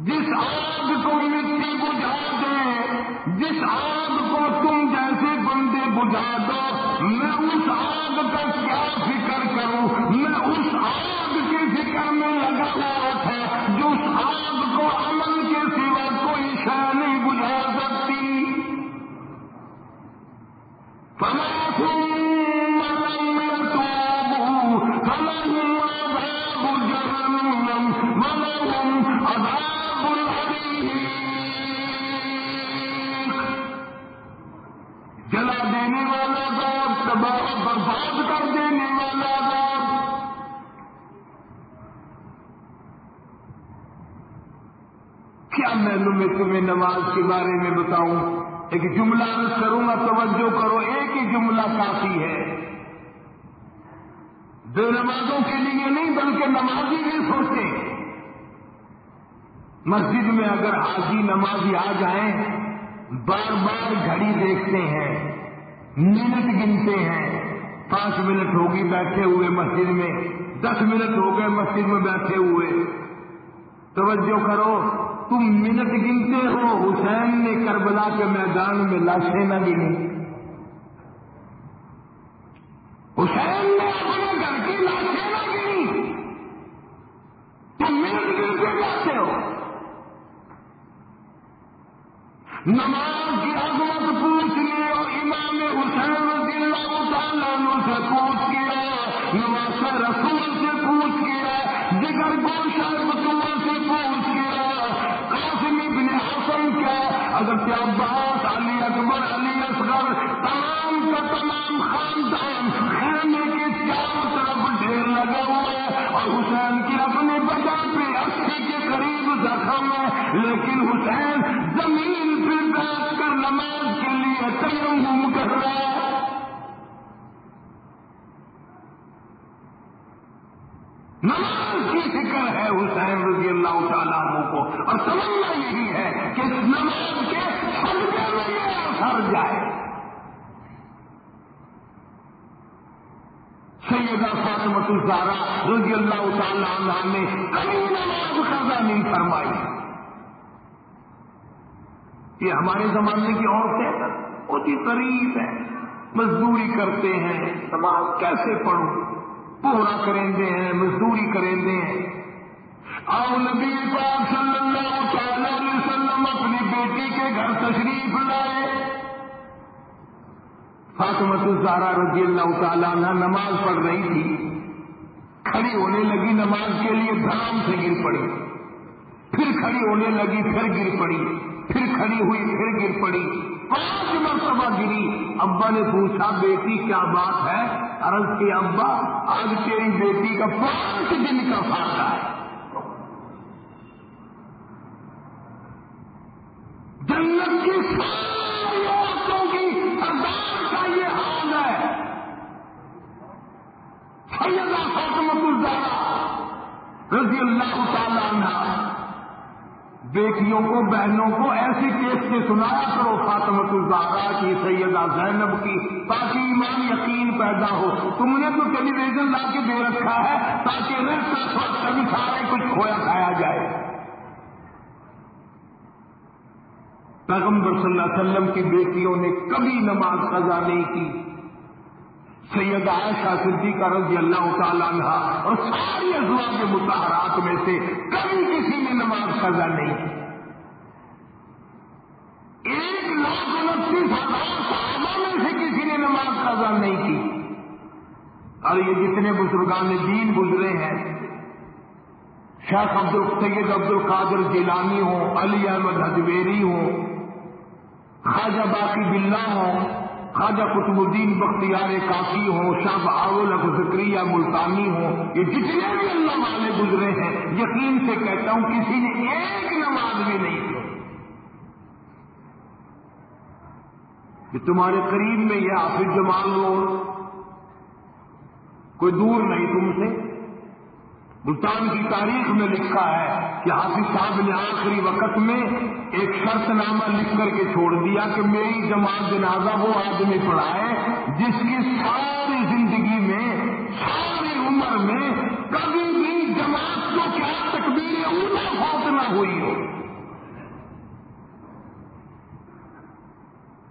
جس آگ کو مٹی بجھا دے، جس آگ کو تم جیسے بندے بجھا دو، میں اس آگ کا کیا فکر کروں؟ میں اس آگ کی فکر میں لگا ہوا تھا، جو اس آگ کو عمل کے سوا کوئی شہ نہیں بجھا سکتی۔ جلا دینے والا باپ تباہ برباد کر دینے والا باپ کیا میں میں تمہیں نماز کے بارے میں بتاؤں ایک جملہ عرض کروں گا توجہ کرو ایک ہی جملہ کافی ہے دو نمازوں کے لیے نہیں بلکہ نمازی بھی سوچتے مسجد میں اگر حاجی نمازی آ جائیں، بار بار گھڑی دیکھتے ہیں، منٹ گنتے ہیں۔ پانچ منٹ ہوگی بیٹھے ہوئے مسجد میں، دس منٹ ہو گئے مسجد میں بیٹھے ہوئے۔ توجہ کرو، تم منٹ گنتے ہو۔ حسین نے کربلا کے میدان میں لاشیں نہ گنی۔ حسین نماز کی عظمت پوچھ لی اور امام حسین رضی اللہ تعالیٰ عنہ سے پوچھ کیا، نماز رسول سے پوچھ کیا، جگر گوشہ بطور سے پوچھ کیا، قاسم ابن حسن کیا اگر عباس، علی اکبر، علی اصغر، تمام کا تمام خاندان خیمے کے چاروں طرف ڈھیر لگا ہوا ہے اور حسین کی اپنی بجا پہ اسی کے قریب زخم ہے، لیکن حسین زمین نماز کے لیے تیمم کر رہا ہے۔ نماز کی فکر ہے حسین رضی اللہ تعالیٰ کو۔ اور سمجھنا یہی ہے کہ نماز کے سمجھے میں یہ اثر جائے۔ سیدہ فاطمۃ الزارا رضی اللہ تعالیٰ عنہ نے کبھی نماز قضا نہیں فرمائی۔ یہ ہمارے زمانے کی عورتیں بہت ہی قریب ہیں، مزدوری کرتے ہیں، نماز کیسے پڑھوں؟ پورا کریں دے ہیں، مزدوری کریں دے ہیں۔ اور نبی پاک صلی اللہ تعالی علیہ وسلم اپنی بیٹی کے گھر تشریف لائے۔ فاطمت الزارا رضی اللہ تعالیٰ عنہ نماز پڑھ رہی تھی۔ کھڑی ہونے لگی، نماز کے لیے دھرام سے گر پڑی۔ پھر کھڑی ہونے لگی، پھر گر پڑی۔ پھر کھڑی ہوئی، پھر گر پڑی۔ پانچ مرتبہ گری۔ ابا نے پوچھا، بیٹی، کیا بات ہے؟ عرض کے ابا، آج تیری بیٹی کا پانچ دن کا فائدہ ہے۔ جنت کی ساری عورتوں کی سردار کا یہ حال ہے۔ سیدہ فاطمت الزارا رضی اللہ تعالیٰ عنہ بیٹیوں کو، بہنوں کو ایسی کیس سے سنایا کرو فاطمت الزارا کی، سیدہ زینب کی، تاکہ ایمان یقین پیدا ہو۔ تم نے تو ٹیلی ویژن لا کے دے رکھا ہے تاکہ ریسٹ کبھی سارے کچھ کھویا کھایا جائے۔ پیغمبر صلی اللہ علیہ وسلم کی بیٹیوں نے کبھی نماز قضا نہیں کی۔ سید عائشہ صدیقہ رضی اللہ تعالیٰ عنہ اور ساری ازوا کے متحرات میں سے کبھی کسی نے نماز قضا نہیں کی ایک لاکھ انتیس ہزار صحابہ میں سے کسی نے نماز قضا نہیں کی۔ اور یہ جتنے بزرگان دین گزرے ہیں، شیخ عبد سید عبد القادر جیلانی ہوں، علی احمد حجویری ہوں، خواجہ باقی بلّہ ہوں خواجہ قطب الدین بختیار کافی ہوں، شاہ آول فکری ملتانی ہوں، یہ جتنے بھی اللہ والے گزرے ہیں، یقین سے کہتا ہوں کسی نے ایک نماز بھی نہیں کی کہ تمہارے قریب میں یہ حافظ جمال لو کوئی دور نہیں تم سے۔ ملتان کی تاریخ میں لکھا ہے کہ حافظ صاحب نے آخری وقت میں ایک شرط نامہ لکھ کر کے چھوڑ دیا کہ میری جماعت جنازہ وہ آدمی پڑھائے جس کی ساری زندگی میں، ساری عمر میں کبھی بھی جماعت کو کیا تکبیر اولا فوت نہ ہوئی ہو۔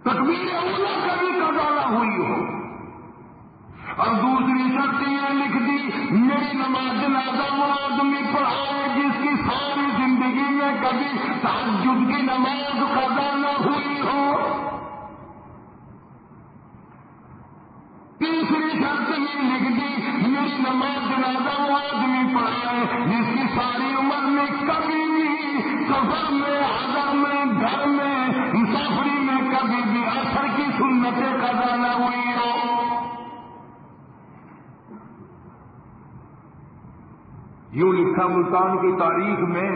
تکبیر اولا کبھی قضا نہ ہوئی ہو۔ اور دوسری شرط یہ لکھ دی میری نماز جنازہ وہ آدمی پڑھائے جس کی ساری زندگی میں کبھی تعجب کی نماز قضا نہ ہوئی ہو۔ تیسری شرط یہ لکھ دی میری نماز جنازہ یوں لکھا ملتان کی تاریخ میں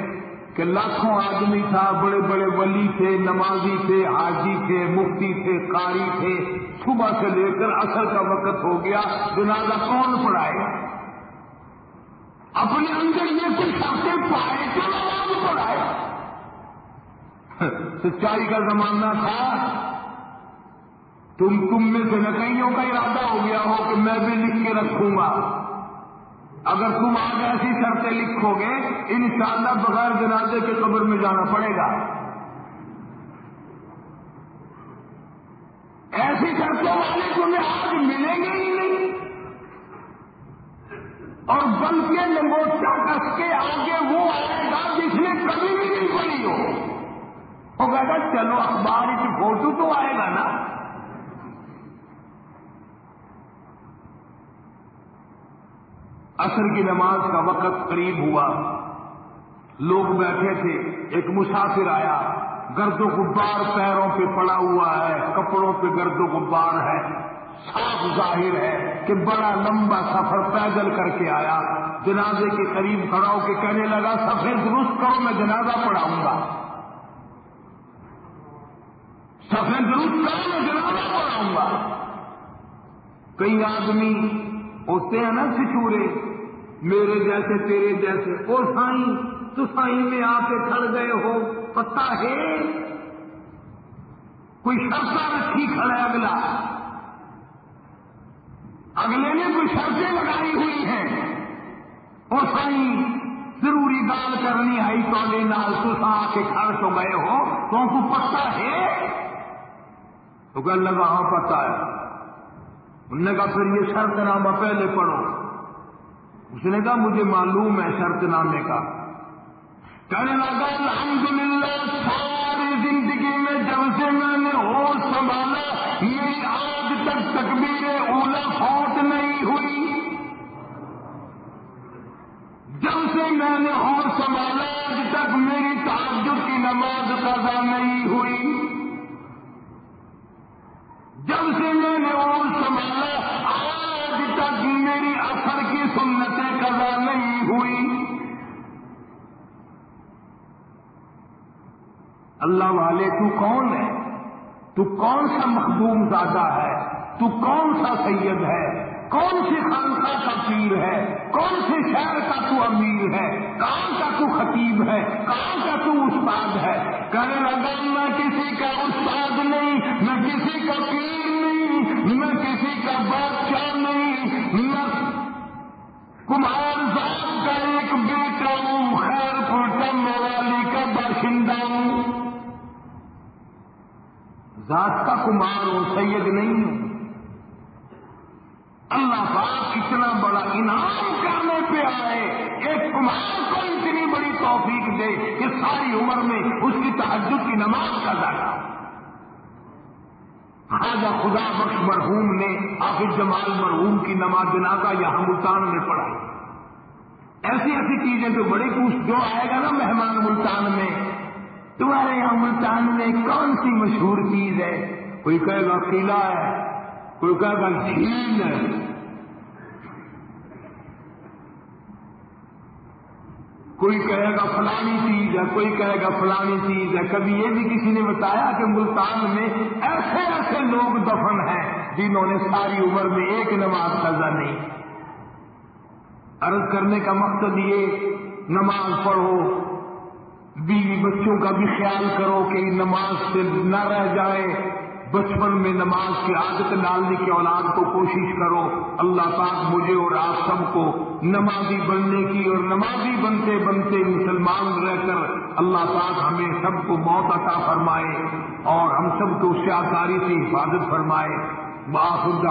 کہ لاکھوں آدمی تھا، بڑے بڑے ولی تھے، نمازی تھے، حاجی تھے، مفتی تھے، قاری تھے، صبح سے لے کر اثر کا وقت ہو گیا، جنازہ کون پڑھائے؟ اپنے اندر یہ کچھ شرطیں پائے تو نماز پڑھائے۔ سچائی کا زمانہ تھا۔ تم تم میں سے نکئیوں کا ارادہ ہو گیا ہو کہ میں بھی لکھ کے رکھوں گا۔ اگر تم آج ایسی شرطیں لکھو گے ان شاء اللہ بغیر جنازے کے قبر میں جانا پڑے گا۔ ایسی شرطوں والے تمہیں آج ملیں گے ہی نہیں۔ اور بلکہ لمبوچا کس کے آگے وہ آئے گا جس نے کبھی بھی نہیں پڑی ہو۔ وہ کہتا چلو اخبار کی فوٹو تو آئے گا نا۔ اثر کی نماز کا وقت قریب ہوا۔ لوگ بیٹھے تھے، ایک مسافر آیا۔ گرد و غبار پیروں پہ پڑا ہوا ہے، کپڑوں پہ گرد و غبار ہے۔ صاف ظاہر ہے کہ بڑا لمبا سفر پیدل کر کے آیا۔ جنازے کے قریب کھڑا ہو کے کہنے لگا سفید درست کرو، میں جنازہ پڑھاؤں گا۔ سفید درست کرو، میں جنازہ پڑھاؤں گا۔ کئی آدمی ہوتے ہیں نا سچورے میرے جیسے تیرے جیسے اور سائی تو سائی میں آ کے کھڑ گئے ہو، پتا ہے؟ کوئی شرطہ رکھی کھڑا ہے اگلا۔ اگلے نے کوئی شرطیں لگائی ہوئی ہیں۔ اور سائی ضروری دال کرنی آئی تو نال، تو آ کے کھڑ تو گئے ہو تو کو پتا ہے؟ تو کہ لگا ہاں پتا ہے۔ انہوں نے کہا پھر یہ شرط نامہ پہلے پڑھو۔ اس نے کہا، مجھے معلوم ہے شرط نامے کا۔ کہنے لگا الحمد للہ ساری زندگی میں جب سے میں نے ہوش سنبھالا، میری آج تک تکبیر اولا فوت نہیں ہوئی۔ جب سے میں نے اور سنبھالا، آج تک میری تعجب کی نماز قضا نہیں ہوئی۔ جب سے میں نے اور سنبھالا، آج آج تک میری اثر کی سنتیں قضا نہیں ہوئی۔ اللہ والے، تو کون ہے؟ تو کون سا مخدوم زادہ ہے؟ تو کون سا سید ہے؟ کون سی خانقاہ کا پیر ہے؟ کون سے شہر کا تو امیر ہے؟ کہاں کا تو خطیب ہے؟ کہاں کا تو استاد ہے؟ کہنے لگا جی، میں کسی کا استاد نہیں، میں کسی کا پیر نہیں، میں کسی کا بادشاہ نہیں۔ کمار صاحب کا ایک بیٹا ہوں، خیر پورٹم والی کا باشندہ ہوں۔ ذات کا کمار ہوں سید نہیں ہوں اللہ پاک اتنا بڑا انعام کرنے پہ آئے ایک کمار کو اتنی بڑی توفیق دے کہ ساری عمر میں اس کی تحجد کی نماز کا دادا خواجہ خدا بخش مرحوم نے حافظ جمال مرحوم کی نماز جنازہ یہاں ملتان میں پڑھائی۔ ایسی ایسی چیزیں تو بڑی کچھ جو آئے گا نا مہمان ملتان میں، تمہارے یہاں ملتان میں کون سی مشہور چیز ہے؟ کوئی کہے گا قلعہ ہے، کوئی کہے گا جھیل ہے کوئی کہے گا فلانی چیز ہے کوئی کہے گا فلانی چیز ہے کبھی یہ بھی کسی نے بتایا کہ ملتان میں ایسے ایسے لوگ دفن ہیں جنہوں نے ساری عمر میں ایک نماز سزا نہیں عرض کرنے کا مقصد یہ نماز پڑھو، بیوی بچوں کا بھی خیال کرو کہ نماز سے نہ رہ جائے۔ بچپن میں نماز کی عادت ڈالنے کی اولاد کو کوشش کرو۔ اللہ پاک مجھے اور آپ سب کو نمازی بننے کی اور نمازی بنتے بنتے مسلمان رہ کر اللہ پاک ہمیں سب کو موت عطا فرمائے اور ہم سب کو سیاکاری سے حفاظت فرمائے۔ باخر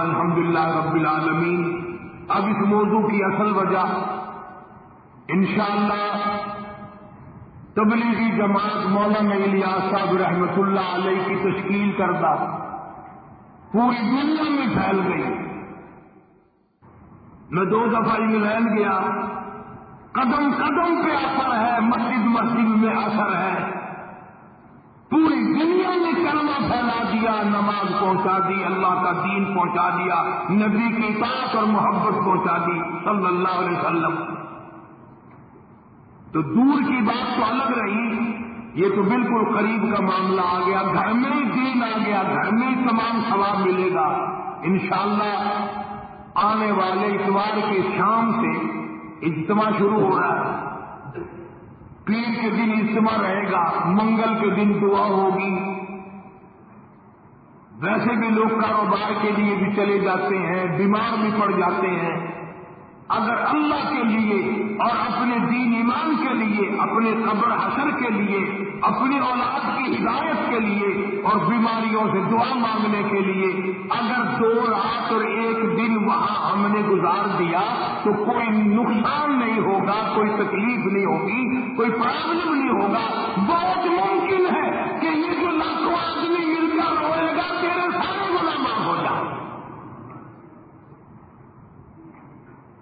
الحمد للہ رب العالمین۔ اب اس موضوع کی اصل وجہ انشاءاللہ تبلیغی جماعت مولانا الیاس صاحب رحمت اللہ علیہ کی تشکیل کردہ پوری دنیا میں پھیل گئی۔ میں دو دفعہ انگلینڈ گیا، قدم قدم پہ اثر ہے، مسجد مسجد میں اثر ہے۔ پوری دنیا میں کلمہ پھیلا دیا، نماز پہنچا دی، اللہ کا دین پہنچا دیا، نبی کی اطاعت اور محبت پہنچا دی، صلی اللہ علیہ وسلم۔ تو دور کی بات تو الگ رہی، یہ تو بالکل قریب کا معاملہ آ گیا، گھر میں ہی دین آ گیا، گھر میں ہی تمام ثواب ملے گا۔ انشاءاللہ آنے والے اتوار کے شام سے اجتماع شروع ہو رہا ہے۔ پیر کے دن اجتماع رہے گا، منگل کے دن دعا ہوگی۔ ویسے بھی لوگ کاروبار کے لیے بھی چلے جاتے ہیں، بیمار بھی پڑ جاتے ہیں۔ اگر اللہ کے لیے اور اپنے دین ایمان کے لیے، اپنے قبر حسر کے لیے اپنی اولاد کی ہدایت کے لیے اور بیماریوں سے دعا مانگنے کے لیے۔ اگر دو رات اور ایک دن وہاں ہم نے گزار دیا تو کوئی نقصان نہیں ہوگا، کوئی تکلیف نہیں ہوگی، کوئی پرابلم نہیں ہوگا۔ بہت ممکن ہے کہ یہ جو لاکھوں آدمی مل کر روئے گا، تیرے سارے گنا ہو جائے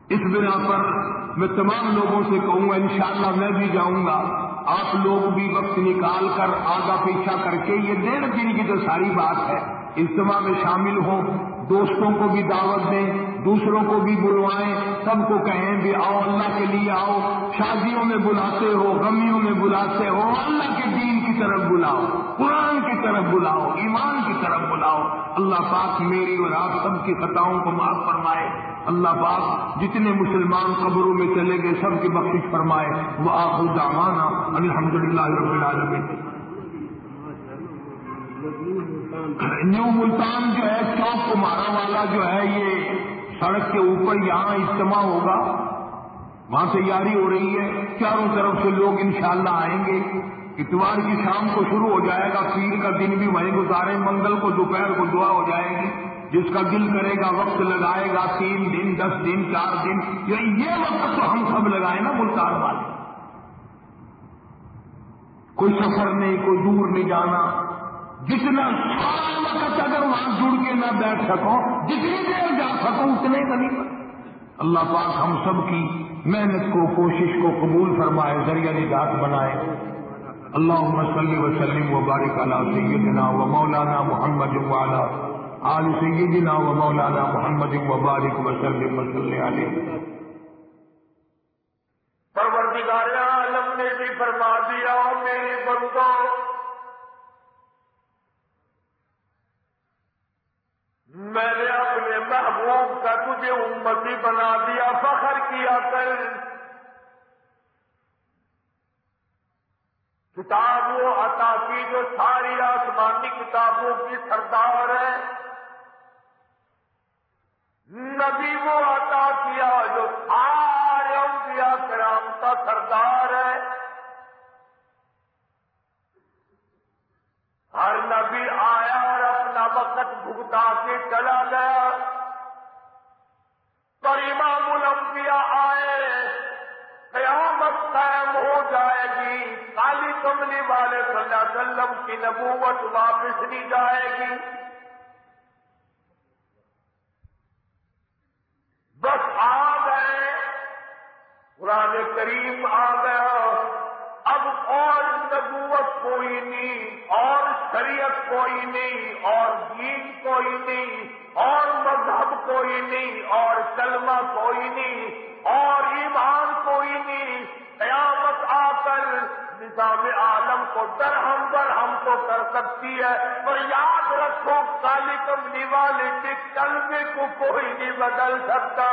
اس بنا پر میں تمام لوگوں سے کہوں گا، انشاءاللہ میں بھی جاؤں گا۔ آپ لوگ بھی وقت نکال کر آگا پیچھا کر کے یہ ڈیڑھ دن کی تو ساری بات ہے، اجتماع میں شامل ہوں، دوستوں کو بھی دعوت دیں، دوسروں کو بھی بلوائیں، سب کو کہیں بھی آؤ، اللہ کے لیے آؤ، شادیوں میں بلاتے ہو، غمیوں میں بلاتے ہو، اللہ کے دین کی طرف بلاؤ، قرآن کی طرف بلاؤ، ایمان کی طرف بلاؤ، اللہ پاک میری اور آپ سب کی خطاؤں کو معاف فرمائے۔ اللہ پاک جتنے مسلمان قبروں میں چلے گئے سب کی بخش فرمائے وہ آپ دامانا الحمد للہ رب العالمین۔ نیو ملتان جو ہے، چوک کمارا والا جو ہے، یہ سڑک کے اوپر یہاں اجتماع ہوگا۔ وہاں تیاری ہو رہی ہے۔ چاروں طرف سے لوگ انشاءاللہ آئیں گے۔ اتوار کی شام کو شروع ہو جائے گا، پیر کا دن بھی وہیں گزارے منگل کو، دوپہر کو دعا ہو جائے گی۔ جس کا دل کرے گا وقت لگائے گا تین دن، دس دن، چار دن یعنی یہ وقت تو ہم سب لگائے نا ملتان والے۔ کوئی سفر نہیں، کوئی دور نہیں جانا۔ جتنا سارا وقت اگر وہاں جڑ کے نہ بیٹھ سکو جتنی دیر جا سکو اتنے کا اللہ پاک ہم سب کی محنت کو، کوشش کو قبول فرمائے، ذریعہ نجات بنائے۔ اللہ مسلی وسلم و بارک علی سیدنا و مولانا محمد والا آل سیدنا و مولانا محمد و بارک وسلم وسلم علیہ. پروردگار عالم نے بھی فرما دیا، میرے بندوں میں نے اپنے محبوب کا تجھے امتی بنا دیا، فخر کیا کر۔ کتاب وہ عطا کی جو ساری آسمانی کتابوں کی سردار ہے نبی وہ عطا کیا جو سارے انبیاء کرام کا سردار ہے۔ ہر نبی آیا اور اپنا وقت بھگتا کے چلا گیا۔ پر امام الانبیاء آئے۔ قیامت قائم ہو جائے گی۔ کالی کملی والے صلی اللہ علیہ وسلم کی نبوت واپس نہیں جائے گی۔ بس آ گئے۔ قرآن کریم آ گیا۔ اب اور نبوت کوئی نہیں، اور شریعت کوئی نہیں، اور دین کوئی نہیں، اور مذہب کوئی نہیں، اور کلمہ کوئی نہیں، اور ایمان کوئی نہیں۔ قیامت آ کر نظام عالم کو درہم برہم تو کر سکتی ہے۔ اور یاد رکھو کالی کمنی والے کے کلمے کو کوئی نہیں بدل سکتا۔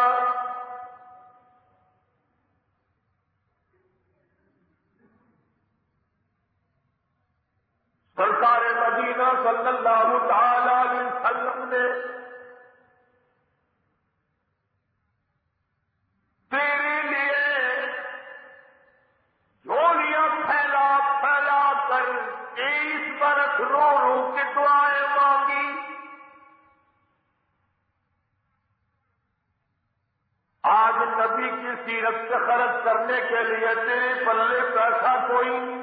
سرکار مدینہ صلی اللہ تعالی علیہ وسلم نے تیرے رو رو کے دعائیں مانگی۔ آج نبی کی سیرت سے خرچ کرنے کے لیے تیرے پلے پیسہ کوئی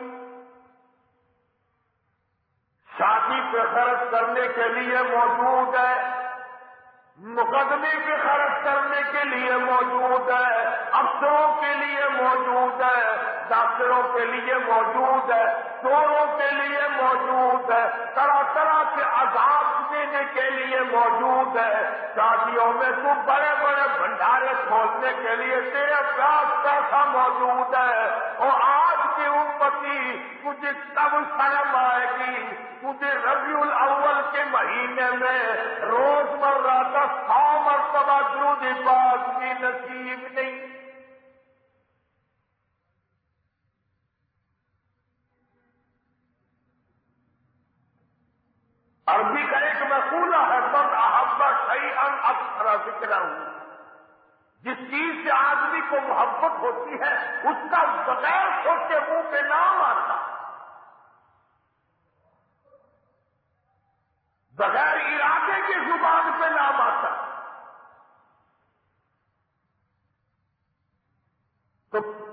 شادی پہ خرچ کرنے کے لیے موجود ہے۔ مقدمے پہ خرچ کرنے کے لیے موجود ہے، افسروں کے لیے موجود ہے ڈاکٹروں کے لیے موجود ہے چوروں کے لیے موجود ہے، طرح طرح کے عذاب دینے کے لیے موجود ہے۔ شادیوں میں تو بڑے بڑے بھنڈارے کھولنے کے لیے تیرے پاس پیسہ موجود ہے۔ اور آج کی امتی مجھے تب شرم آئے گی۔ مجھے ربیع الاول کے مہینے میں روز مرہ کا ہاں سو مرتبہ درود پاک بھی نصیب نہیں کو محبت ہوتی ہے، اس کا بغیر سوچے منہ پہ نام آتا بغیر ارادے کی زبان پہ نام آتا تو